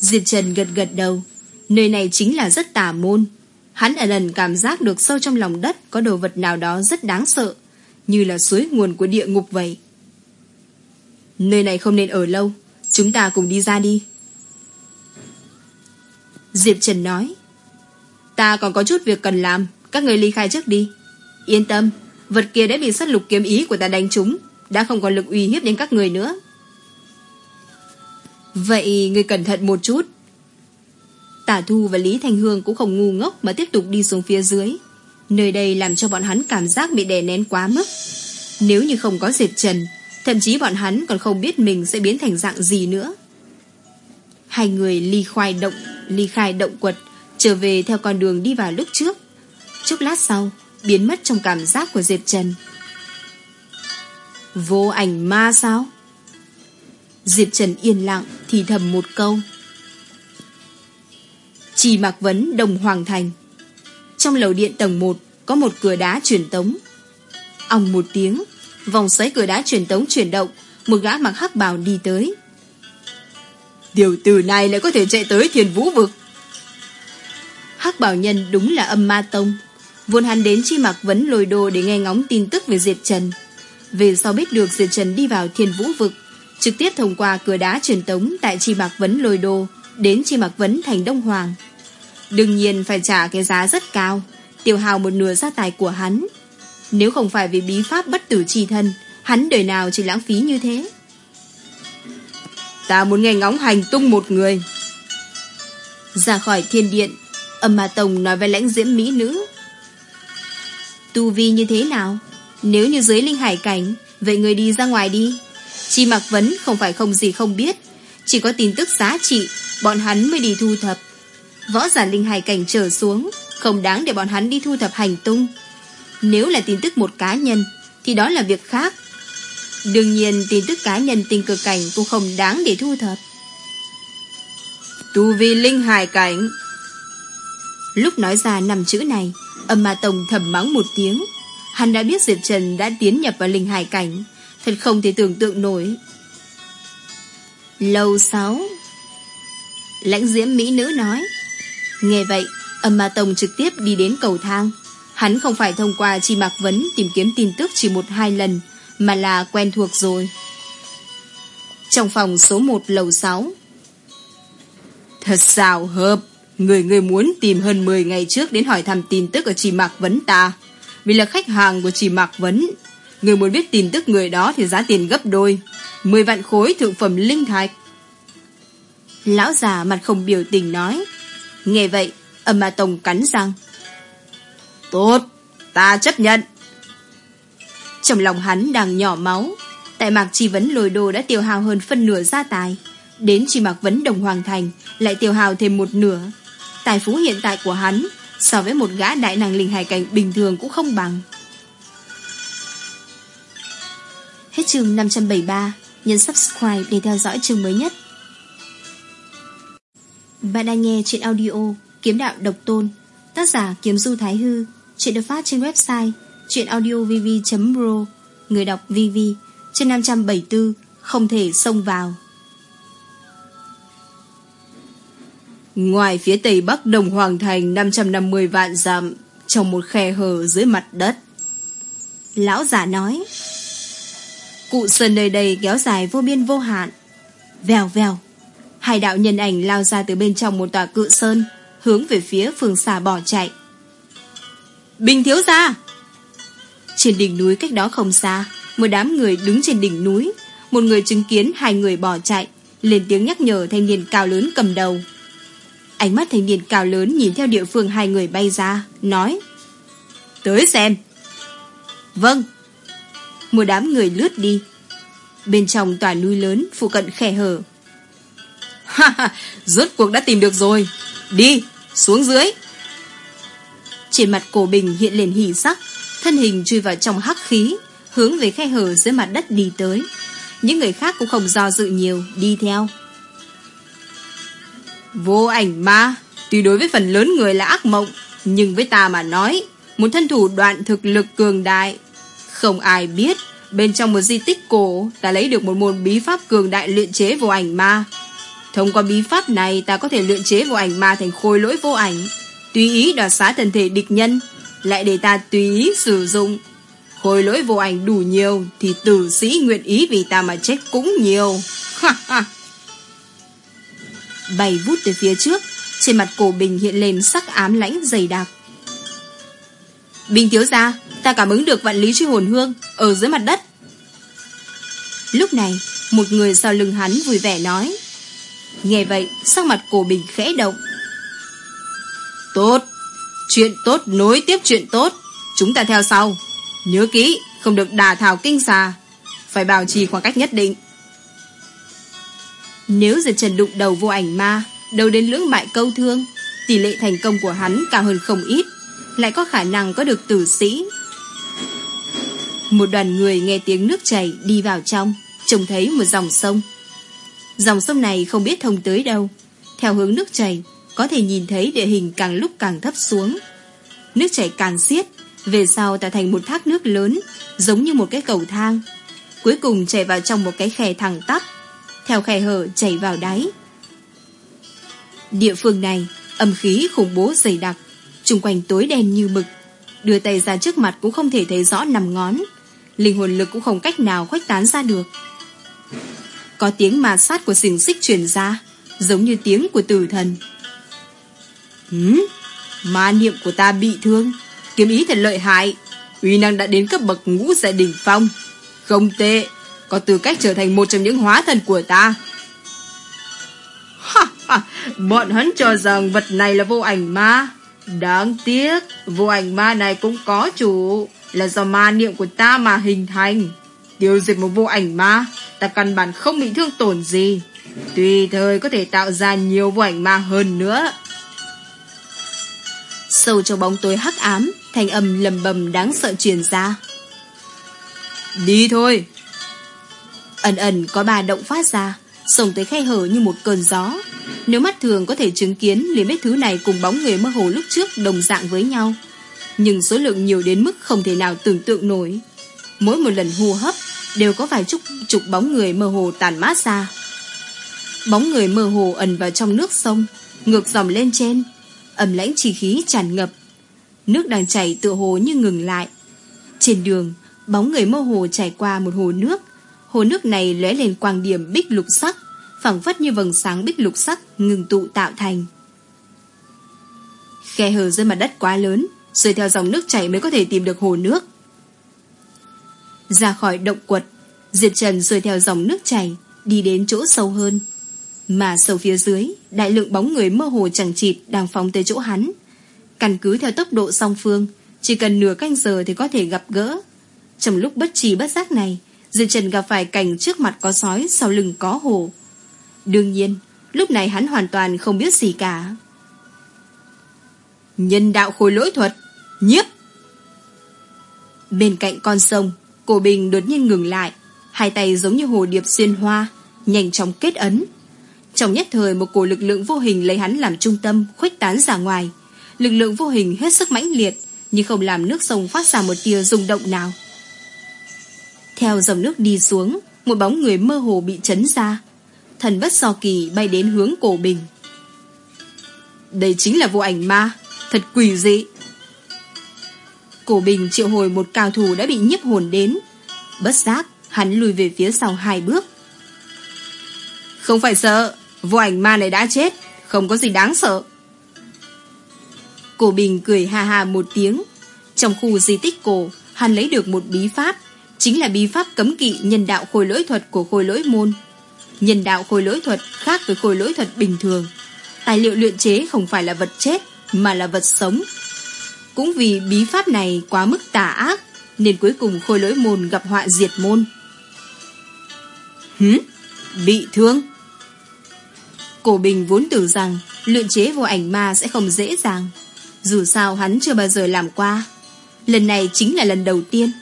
Diệp Trần gật gật đầu. Nơi này chính là rất tà môn. Hắn ở lần cảm giác được sâu trong lòng đất có đồ vật nào đó rất đáng sợ, như là suối nguồn của địa ngục vậy. Nơi này không nên ở lâu, chúng ta cùng đi ra đi. Diệp Trần nói, ta còn có chút việc cần làm, các người ly khai trước đi. Yên tâm, vật kia đã bị sát lục kiếm ý của ta đánh trúng, đã không còn lực uy hiếp đến các người nữa. Vậy người cẩn thận một chút. Tả Thu và Lý Thanh Hương cũng không ngu ngốc mà tiếp tục đi xuống phía dưới. Nơi đây làm cho bọn hắn cảm giác bị đè nén quá mức. Nếu như không có diệt Trần, thậm chí bọn hắn còn không biết mình sẽ biến thành dạng gì nữa. Hai người ly khoai động, ly khai động quật, trở về theo con đường đi vào lúc trước. Chốc lát sau, biến mất trong cảm giác của Diệp Trần. Vô ảnh ma sao? Diệp Trần yên lặng thì thầm một câu. trì mặc vấn đồng hoàng thành. Trong lầu điện tầng 1, có một cửa đá truyền tống. Ong một tiếng, vòng xoáy cửa đá truyền tống chuyển động, một gã mặc hắc bào đi tới. Điều tử này lại có thể chạy tới thiên vũ vực. Hắc bảo nhân đúng là âm ma tông. Vốn hắn đến chi mặc vấn lồi đồ để nghe ngóng tin tức về diệp Trần. Về sau biết được diệp Trần đi vào thiên vũ vực, trực tiếp thông qua cửa đá truyền tống tại chi Mạc vấn lôi đô đến chi Mạc vấn thành Đông Hoàng. Đương nhiên phải trả cái giá rất cao, tiêu hào một nửa gia tài của hắn. Nếu không phải vì bí pháp bất tử chi thân, hắn đời nào chỉ lãng phí như thế. Ta muốn nghe ngóng hành tung một người. Ra khỏi thiên điện, âm ma tông nói với lãnh diễm mỹ nữ. Tu vi như thế nào? Nếu như dưới linh hải cảnh, vậy người đi ra ngoài đi. Chi mặc vấn không phải không gì không biết, chỉ có tin tức giá trị, bọn hắn mới đi thu thập. Võ giả linh hải cảnh trở xuống, không đáng để bọn hắn đi thu thập hành tung. Nếu là tin tức một cá nhân, thì đó là việc khác. Đương nhiên tin tức cá nhân tình cực cảnh cũng không đáng để thu thập. Tu vi linh hải cảnh. Lúc nói ra năm chữ này, âm ma tổng thầm mắng một tiếng. Hắn đã biết Diệp Trần đã tiến nhập vào linh hải cảnh, thật không thể tưởng tượng nổi. Lâu sáu Lãnh diễm mỹ nữ nói, Nghe vậy, Âm ma tông trực tiếp đi đến cầu thang. Hắn không phải thông qua chi mạc vấn Tìm kiếm tin tức chỉ một hai lần, Mà là quen thuộc rồi. Trong phòng số 1 lầu 6 Thật xào hợp, Người người muốn tìm hơn 10 ngày trước Đến hỏi thăm tin tức ở chỉ mạc vấn ta. Vì là khách hàng của chỉ mạc vấn Người muốn biết tin tức người đó Thì giá tiền gấp đôi. 10 vạn khối thượng phẩm linh thạch. Lão già mặt không biểu tình nói. Nghe vậy Âm ma tông cắn răng. Tốt Ta chấp nhận. Trong lòng hắn đang nhỏ máu Tại mạc chi vấn lồi đồ đã tiêu hao hơn phân nửa gia tài. Đến chi mạc vấn đồng hoàng thành Lại tiêu hao thêm một nửa. Tài phú hiện tại của hắn So với một gã đại năng linh hài cảnh bình thường cũng không bằng Hết chương 573 Nhấn subscribe để theo dõi chương mới nhất. Bạn đang nghe chuyện audio Kiếm đạo độc tôn Tác giả Kiếm Du Thái Hư Chuyện được phát trên website chuyenaudiovv.pro Người đọc VV Trên 574 Không thể xông vào. Ngoài phía tây bắc Đồng Hoàng Thành 550 vạn dặm Trong một khe hở dưới mặt đất. Lão giả nói Cụ sơn nơi đây kéo dài vô biên vô hạn Vèo vèo Hai đạo nhân ảnh lao ra từ bên trong một tòa cự sơn, hướng về phía phường xà bỏ chạy. Bình thiếu gia! Trên đỉnh núi cách đó không xa, một đám người đứng trên đỉnh núi, một người chứng kiến hai người bỏ chạy, lên tiếng nhắc nhở thanh niên cao lớn cầm đầu. Ánh mắt thanh niên cao lớn nhìn theo địa phương hai người bay ra, nói Tới xem! Vâng! Một đám người lướt đi. Bên trong tòa núi lớn, phụ cận khe hở, Ha ha, rốt cuộc đã tìm được rồi. Đi, xuống dưới. Trên mặt cổ bình hiện lên hỉ sắc, thân hình chui vào trong hắc khí, hướng về khe hở dưới mặt đất đi tới. Những người khác cũng không do dự nhiều, đi theo. Vô ảnh ma, tuy đối với phần lớn người là ác mộng, nhưng với ta mà nói, một thân thủ đoạn thực lực cường đại. Không ai biết, bên trong một di tích cổ, ta lấy được một môn bí pháp cường đại luyện chế vô ảnh ma, Thông qua bí pháp này ta có thể luyện chế vô ảnh ma thành khôi lỗi vô ảnh. Tùy ý đoạt xá thân thể địch nhân Lại để ta tùy ý sử dụng. Khôi lỗi vô ảnh đủ nhiều Thì tử sĩ nguyện ý vì ta mà chết cũng nhiều. Bay vút về phía trước Trên mặt cổ bình hiện lên sắc ám lãnh dày đặc. Bình thiếu ra Ta cảm ứng được vạn lý truy hồn hương Ở dưới mặt đất Lúc này Một người sau lưng hắn vui vẻ nói Nghe vậy, sắc mặt cổ bình khẽ động. Tốt, chuyện tốt nối tiếp chuyện tốt, chúng ta theo sau. Nhớ kỹ, không được đà thảo kinh xà, phải bảo trì khoảng cách nhất định. Nếu giật trần đụng đầu vô ảnh ma, đầu đến lưỡng bại câu thương, tỷ lệ thành công của hắn cao hơn không ít, lại có khả năng có được tử sĩ. Một đoàn người nghe tiếng nước chảy đi vào trong, trông thấy một dòng sông. Dòng sông này không biết thông tới đâu. Theo hướng nước chảy, có thể nhìn thấy địa hình càng lúc càng thấp xuống. Nước chảy càng xiết, Về sau tạo thành một thác nước lớn, giống như một cái cầu thang. Cuối cùng chảy vào trong một cái khe thẳng tắp, theo khe hở chảy vào đáy. Địa phương này, âm khí khủng bố dày đặc, chung quanh tối đen như mực. Đưa tay ra trước mặt cũng không thể thấy rõ nằm ngón. Linh hồn lực cũng không cách nào khuếch tán ra được. Có tiếng ma sát của xình xích truyền ra, giống như tiếng của tử thần. Hứ, ma niệm của ta bị thương, kiếm ý thật lợi hại, uy năng đã đến cấp bậc ngũ giải đỉnh phong. Không tệ, có tư cách trở thành một trong những hóa thần của ta. Ha, ha, bọn hắn cho rằng vật này là vô ảnh ma. Đáng tiếc, vô ảnh ma này cũng có chủ, là do ma niệm của ta mà hình thành. Tiêu diệt một vô ảnh ma, ta căn bản không bị thương tổn gì. Tùy thời có thể tạo ra nhiều vô ảnh ma hơn nữa. Sâu trong bóng tối hắc ám, thành âm lầm bầm đáng sợ truyền ra. Đi thôi. Ẩn ẩn có ba động phát ra, sổng tới khe hở như một cơn gió. Nếu mắt thường có thể chứng kiến liền biết thứ này cùng bóng người mơ hồ lúc trước đồng dạng với nhau. Nhưng số lượng nhiều đến mức không thể nào tưởng tượng nổi. Mỗi một lần hô hấp đều có vài chục, chục bóng người mơ hồ tàn mát ra. Bóng người mơ hồ ẩn vào trong nước sông, ngược dòng lên trên, ẩm lãnh chỉ khí tràn ngập. Nước đang chảy tựa hồ như ngừng lại. Trên đường, bóng người mơ hồ chảy qua một hồ nước. Hồ nước này lóe lên quang điểm bích lục sắc, phẳng phất như vầng sáng bích lục sắc ngừng tụ tạo thành. Khe hở dưới mặt đất quá lớn, xuôi theo dòng nước chảy mới có thể tìm được hồ nước. Ra khỏi động quật, Diệp Trần xuôi theo dòng nước chảy, đi đến chỗ sâu hơn. Mà sâu phía dưới, đại lượng bóng người mơ hồ chẳng chịt đang phóng tới chỗ hắn. Căn cứ theo tốc độ song phương, chỉ cần nửa canh giờ thì có thể gặp gỡ. Trong lúc bất trì bất giác này, Diệp Trần gặp phải cảnh trước mặt có sói, sau lưng có hồ. Đương nhiên, lúc này hắn hoàn toàn không biết gì cả. Nhân đạo khối lỗi thuật, nhiếp! Bên cạnh con sông, cổ bình đột nhiên ngừng lại, hai tay giống như hồ điệp xuyên hoa, nhanh chóng kết ấn. Trong nhất thời một cổ lực lượng vô hình lấy hắn làm trung tâm, khuếch tán ra ngoài. Lực lượng vô hình hết sức mãnh liệt, nhưng không làm nước sông phát ra một tia rung động nào. Theo dòng nước đi xuống, một bóng người mơ hồ bị chấn ra. Thần bất so kỳ bay đến hướng cổ bình. Đây chính là vô ảnh ma, thật quỷ dị. Cổ bình triệu hồi một cao thủ đã bị nhiếp hồn đến. Bất giác, hắn lùi về phía sau hai bước. Không phải sợ, vô ảnh ma này đã chết, không có gì đáng sợ. Cổ bình cười ha ha một tiếng. Trong khu di tích cổ, hắn lấy được một bí pháp, chính là bí pháp cấm kỵ nhân đạo khôi lỗi thuật của khôi lỗi môn. Nhân đạo khôi lỗi thuật khác với khôi lỗi thuật bình thường. Tài liệu luyện chế không phải là vật chết, mà là vật sống. Cũng vì bí pháp này quá mức tà ác, nên cuối cùng khôi lỗi môn gặp họa diệt môn. Hứ, bị thương. Cổ Bình vốn tưởng rằng luyện chế vô ảnh ma sẽ không dễ dàng. Dù sao hắn chưa bao giờ làm qua. Lần này chính là lần đầu tiên.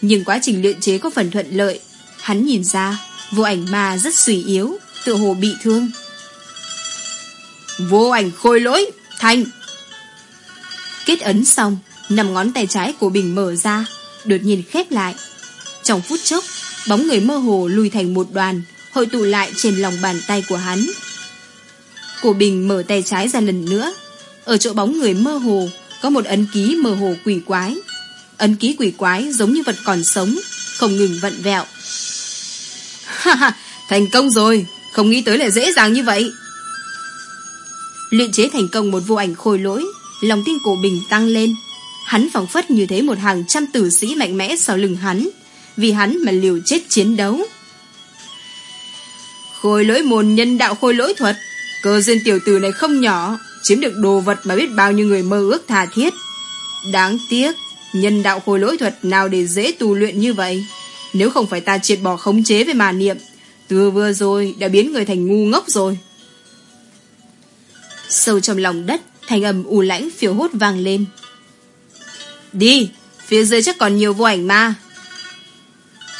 Nhưng quá trình luyện chế có phần thuận lợi. Hắn nhìn ra vô ảnh ma rất suy yếu, tự hồ bị thương. Vô ảnh khôi lỗi, thành. Kết ấn xong, nằm ngón tay trái của Bình mở ra, đột nhiên khép lại. Trong phút chốc, bóng người mơ hồ lùi thành một đoàn, hội tụ lại trên lòng bàn tay của hắn. Cổ Bình mở tay trái ra lần nữa. Ở chỗ bóng người mơ hồ, có một ấn ký mơ hồ quỷ quái. Ấn ký quỷ quái giống như vật còn sống, không ngừng vận vẹo. Ha ha, thành công rồi, không nghĩ tới lại dễ dàng như vậy. Luyện chế thành công một vô ảnh khôi lỗi, lòng tin cổ Bình tăng lên. Hắn phỏng phất như thế một hàng trăm tử sĩ mạnh mẽ sau lưng hắn, vì hắn mà liều chết chiến đấu. Khôi lỗi môn nhân đạo khôi lỗi thuật, cơ duyên tiểu tử này không nhỏ, chiếm được đồ vật mà biết bao nhiêu người mơ ước thà thiết. Đáng tiếc, nhân đạo khôi lỗi thuật nào để dễ tu luyện như vậy. Nếu không phải ta triệt bỏ khống chế về mà niệm, từ vừa rồi đã biến người thành ngu ngốc rồi. Sâu trong lòng đất, thành âm u lãnh phiêu hốt vang lên. Đi, phía dưới chắc còn nhiều vô ảnh ma.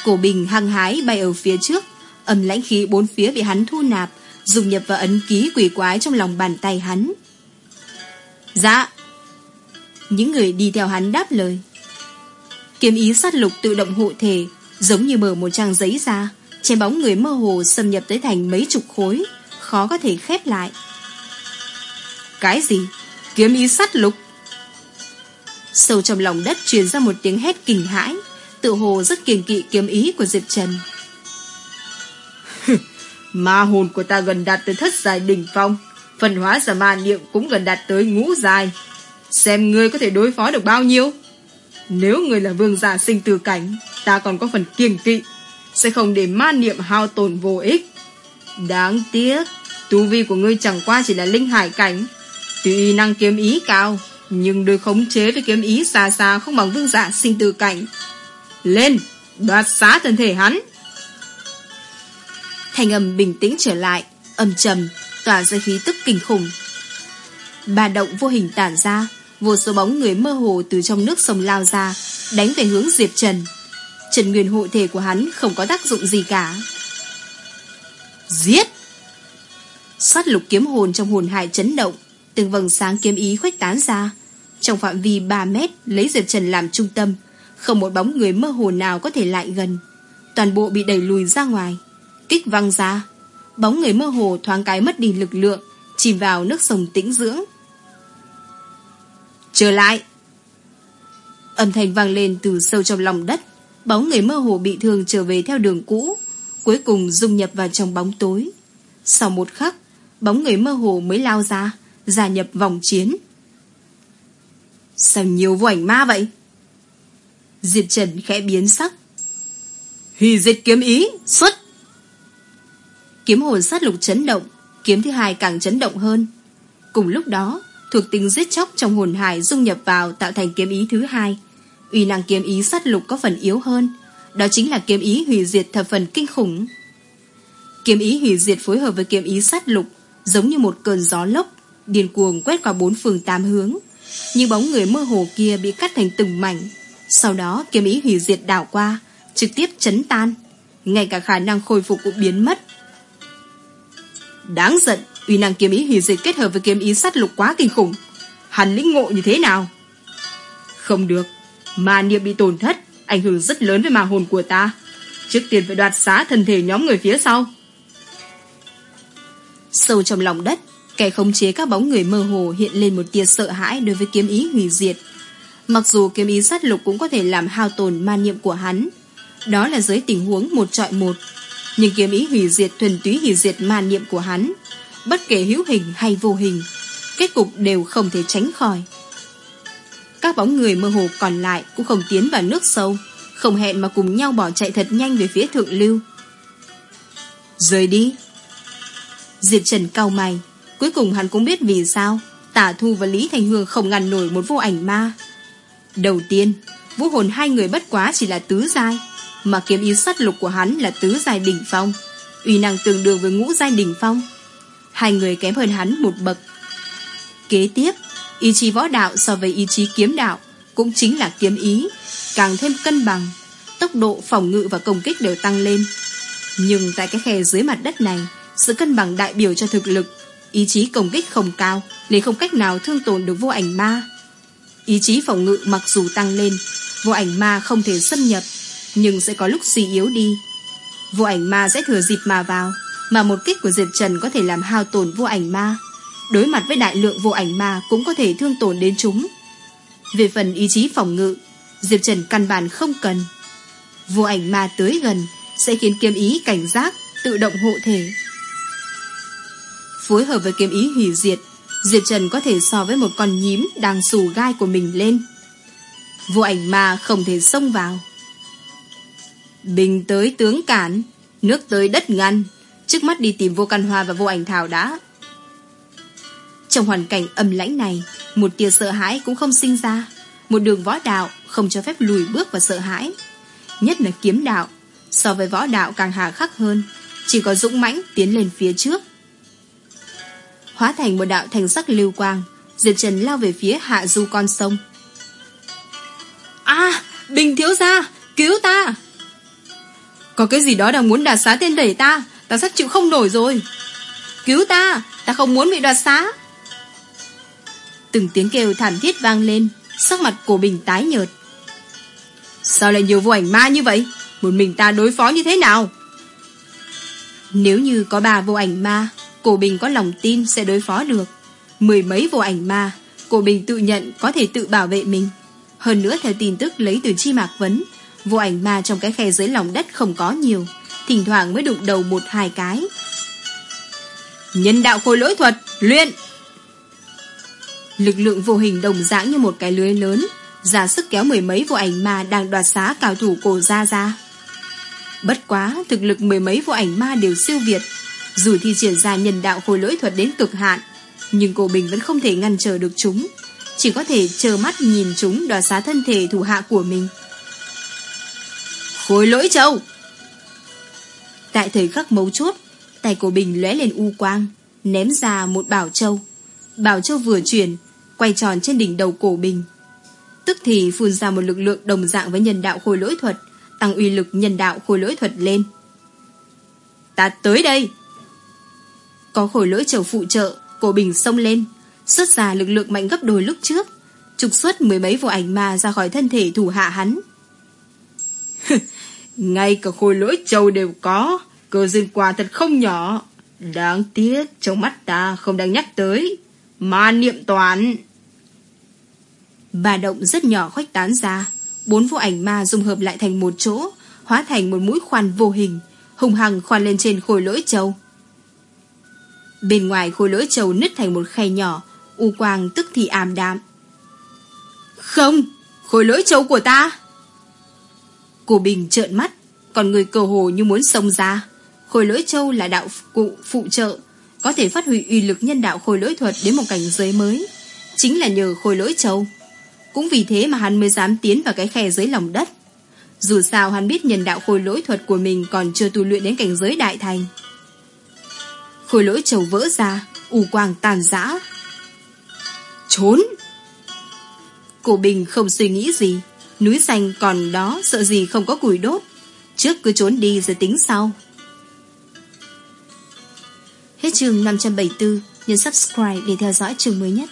Cổ bình hăng hái bay ở phía trước, âm lãnh khí bốn phía bị hắn thu nạp, dùng nhập vào ấn ký quỷ quái trong lòng bàn tay hắn. Dạ. Những người đi theo hắn đáp lời, Kiếm ý sát lục tự động hộ thể, giống như mở một trang giấy ra, che bóng người mơ hồ xâm nhập tới thành mấy chục khối, khó có thể khép lại. Cái gì? Kiếm ý sắt lục? Sâu trong lòng đất truyền ra một tiếng hét kinh hãi, tự hồ rất kiêng kỵ kiếm ý của Diệp Trần. ma hồn của ta gần đạt tới thất dài đỉnh phong, phần hóa giả ma niệm cũng gần đạt tới ngũ dài. Xem ngươi có thể đối phó được bao nhiêu? Nếu người là vương giả sinh từ cảnh, ta còn có phần kiêng kỵ, sẽ không để ma niệm hao tổn vô ích. Đáng tiếc, tu vi của ngươi chẳng qua chỉ là linh hải cảnh, tuy năng kiếm ý cao, nhưng đôi khống chế với kiếm ý xa xa không bằng vương giả sinh từ cảnh. Lên, đoạt xá thân thể hắn. Thành âm bình tĩnh trở lại, âm trầm, tỏa ra khí tức kinh khủng. Bà động vô hình tản ra, vô số bóng người mơ hồ từ trong nước sông lao ra, đánh về hướng Diệp Trần. Trần Nguyên hộ thể của hắn không có tác dụng gì cả. Giết! Xoát lục kiếm hồn trong hồn hải chấn động, từng vầng sáng kiếm ý khuếch tán ra. Trong phạm vi 3 mét lấy Diệp Trần làm trung tâm, không một bóng người mơ hồ nào có thể lại gần. Toàn bộ bị đẩy lùi ra ngoài, kích văng ra. Bóng người mơ hồ thoáng cái mất đi lực lượng, chìm vào nước sông tĩnh dưỡng. Trở lại! Âm thanh vang lên từ sâu trong lòng đất, bóng người mơ hồ bị thương trở về theo đường cũ, cuối cùng dung nhập vào trong bóng tối. Sau một khắc, bóng người mơ hồ mới lao ra, gia nhập vòng chiến. Sao nhiều vô ảnh ma vậy? Diệp Trần khẽ biến sắc. Hủy diệt kiếm ý, xuất! Kiếm hồn sát lục chấn động, kiếm thứ hai càng chấn động hơn. Cùng lúc đó, thuộc tính giết chóc trong hồn hải dung nhập vào tạo thành kiếm ý thứ hai. Uy năng kiếm ý sát lục có phần yếu hơn, đó chính là kiếm ý hủy diệt thập phần kinh khủng. Kiếm ý hủy diệt phối hợp với kiếm ý sát lục, giống như một cơn gió lốc, điên cuồng quét qua bốn phương tám hướng. Nhưng bóng người mơ hồ kia bị cắt thành từng mảnh. Sau đó kiếm ý hủy diệt đảo qua, trực tiếp chấn tan. Ngay cả khả năng khôi phục cũng biến mất. Đáng giận, uy năng kiếm ý hủy diệt kết hợp với kiếm ý sát lục quá kinh khủng. Hắn lĩnh ngộ như thế nào? Không được, ma niệm bị tổn thất, ảnh hưởng rất lớn với ma hồn của ta. Trước tiên phải đoạt xá thân thể nhóm người phía sau. Sâu trong lòng đất, kẻ khống chế các bóng người mơ hồ hiện lên một tia sợ hãi đối với kiếm ý hủy diệt. Mặc dù kiếm ý sát lục cũng có thể làm hao tổn ma niệm của hắn, đó là dưới tình huống một trọi một. Nhưng kiếm ý hủy diệt thuần túy hủy diệt ma niệm của hắn, bất kể hữu hình hay vô hình, kết cục đều không thể tránh khỏi. Các bóng người mơ hồ còn lại cũng không tiến vào nước sâu, không hẹn mà cùng nhau bỏ chạy thật nhanh về phía thượng lưu. Rời đi. Diệp Trần cao mày, cuối cùng hắn cũng biết vì sao Tả Thu và Lý Thành Hương không ngăn nổi một vô ảnh ma. Đầu tiên, vũ hồn hai người bất quá chỉ là tứ giai, mà kiếm ý sát lục của hắn là tứ giai đỉnh phong, uy năng tương đương với ngũ giai đỉnh phong. Hai người kém hơn hắn một bậc. Kế tiếp, ý chí võ đạo so với ý chí kiếm đạo cũng chính là kiếm ý, càng thêm cân bằng, tốc độ phòng ngự và công kích đều tăng lên. Nhưng tại cái khe dưới mặt đất này, sự cân bằng đại biểu cho thực lực, ý chí công kích không cao, nên không cách nào thương tổn được vô ảnh ma. Ý chí phòng ngự mặc dù tăng lên, vô ảnh ma không thể xâm nhập, nhưng sẽ có lúc suy yếu đi. Vô ảnh ma sẽ thừa dịp mà vào, mà một kích của Diệp Trần có thể làm hao tổn vô ảnh ma. Đối mặt với đại lượng vô ảnh ma cũng có thể thương tổn đến chúng. Về phần ý chí phòng ngự, Diệp Trần căn bản không cần. Vô ảnh ma tới gần sẽ khiến kiếm ý cảnh giác tự động hộ thể. Phối hợp với kiếm ý hủy diệt, Diệp Trần có thể so với một con nhím đang xù gai của mình lên. Vô ảnh ma không thể xông vào. Bình tới tướng cản, nước tới đất ngăn, trước mắt đi tìm vô căn hoa và vô ảnh thảo đã. Trong hoàn cảnh âm lãnh này, một tia sợ hãi cũng không sinh ra. Một đường võ đạo không cho phép lùi bước và sợ hãi. Nhất là kiếm đạo, so với võ đạo càng hà khắc hơn, chỉ có dũng mãnh tiến lên phía trước. Hóa thành một đạo thành sắc lưu quang, Diệp Trần lao về phía hạ du con sông. À, Bình thiếu gia, cứu ta! Có cái gì đó đang muốn đoạt xá tên đẩy ta, ta sắp chịu không nổi rồi. Cứu ta, ta không muốn bị đoạt xá. Từng tiếng kêu thảm thiết vang lên, sắc mặt của Bình tái nhợt. Sao lại nhiều vô ảnh ma như vậy? Một mình ta đối phó như thế nào? Nếu như có ba vô ảnh ma, cổ bình có lòng tin sẽ đối phó được. Mười mấy vô ảnh ma, cổ bình tự nhận có thể tự bảo vệ mình. Hơn nữa theo tin tức lấy từ chi mạc vấn, vô ảnh ma trong cái khe dưới lòng đất không có nhiều, thỉnh thoảng mới đụng đầu một hai cái. Nhân đạo khôi lỗi thuật, luyện! Lực lượng vô hình đồng dạng như một cái lưới lớn, ra sức kéo mười mấy vô ảnh ma đang đoạt xá cao thủ cổ ra ra. Bất quá, thực lực mười mấy vô ảnh ma đều siêu việt. Dù thi triển ra nhân đạo khối lỗi thuật đến cực hạn, nhưng cô Bình vẫn không thể ngăn trở được chúng. Chỉ có thể chờ mắt nhìn chúng đoạt xá thân thể thủ hạ của mình. Khối lỗi châu! Tại thời khắc mấu chốt, tay của Bình lóe lên u quang, ném ra một bảo châu. Bảo châu vừa chuyển, quay tròn trên đỉnh đầu cổ Bình. Tức thì phun ra một lực lượng đồng dạng với nhân đạo khối lỗi thuật, tăng uy lực nhân đạo khối lỗi thuật lên. Ta tới đây! Có khối lỗi chầu phụ trợ, cổ Bình xông lên, xuất ra lực lượng mạnh gấp đôi lúc trước, trục xuất mười mấy vô ảnh ma ra khỏi thân thể thủ hạ hắn. Ngay cả khôi lỗi châu đều có, cơ duyên quả thật không nhỏ. Đáng tiếc, trong mắt ta không đang nhắc tới. Ma niệm toàn. Bà động rất nhỏ khuếch tán ra. Bốn vô ảnh ma dung hợp lại thành một chỗ, hóa thành một mũi khoan vô hình, hùng hằng khoan lên trên khôi lỗi châu. Bên ngoài khối lỗi châu nứt thành một khe nhỏ, u quang tức thì ảm đạm. Không, khối lỗi châu của ta. Cô Bình trợn mắt, còn người cờ hồ như muốn xông ra. khối lỗi châu là đạo cụ phụ trợ, có thể phát huy uy lực nhân đạo khối lỗi thuật đến một cảnh giới mới. Chính là nhờ khối lỗi châu. Cũng vì thế mà hắn mới dám tiến vào cái khe dưới lòng đất. Dù sao hắn biết nhân đạo khôi lỗi thuật của mình còn chưa tu luyện đến cảnh giới đại thành. Khôi lỗi trầu vỡ ra, u quang tàn rã. Trốn! Cổ Bình không suy nghĩ gì. Núi xanh còn đó sợ gì không có củi đốt. Trước cứ trốn đi rồi tính sau. Hết chương 574, nhấn subscribe để theo dõi chương mới nhất.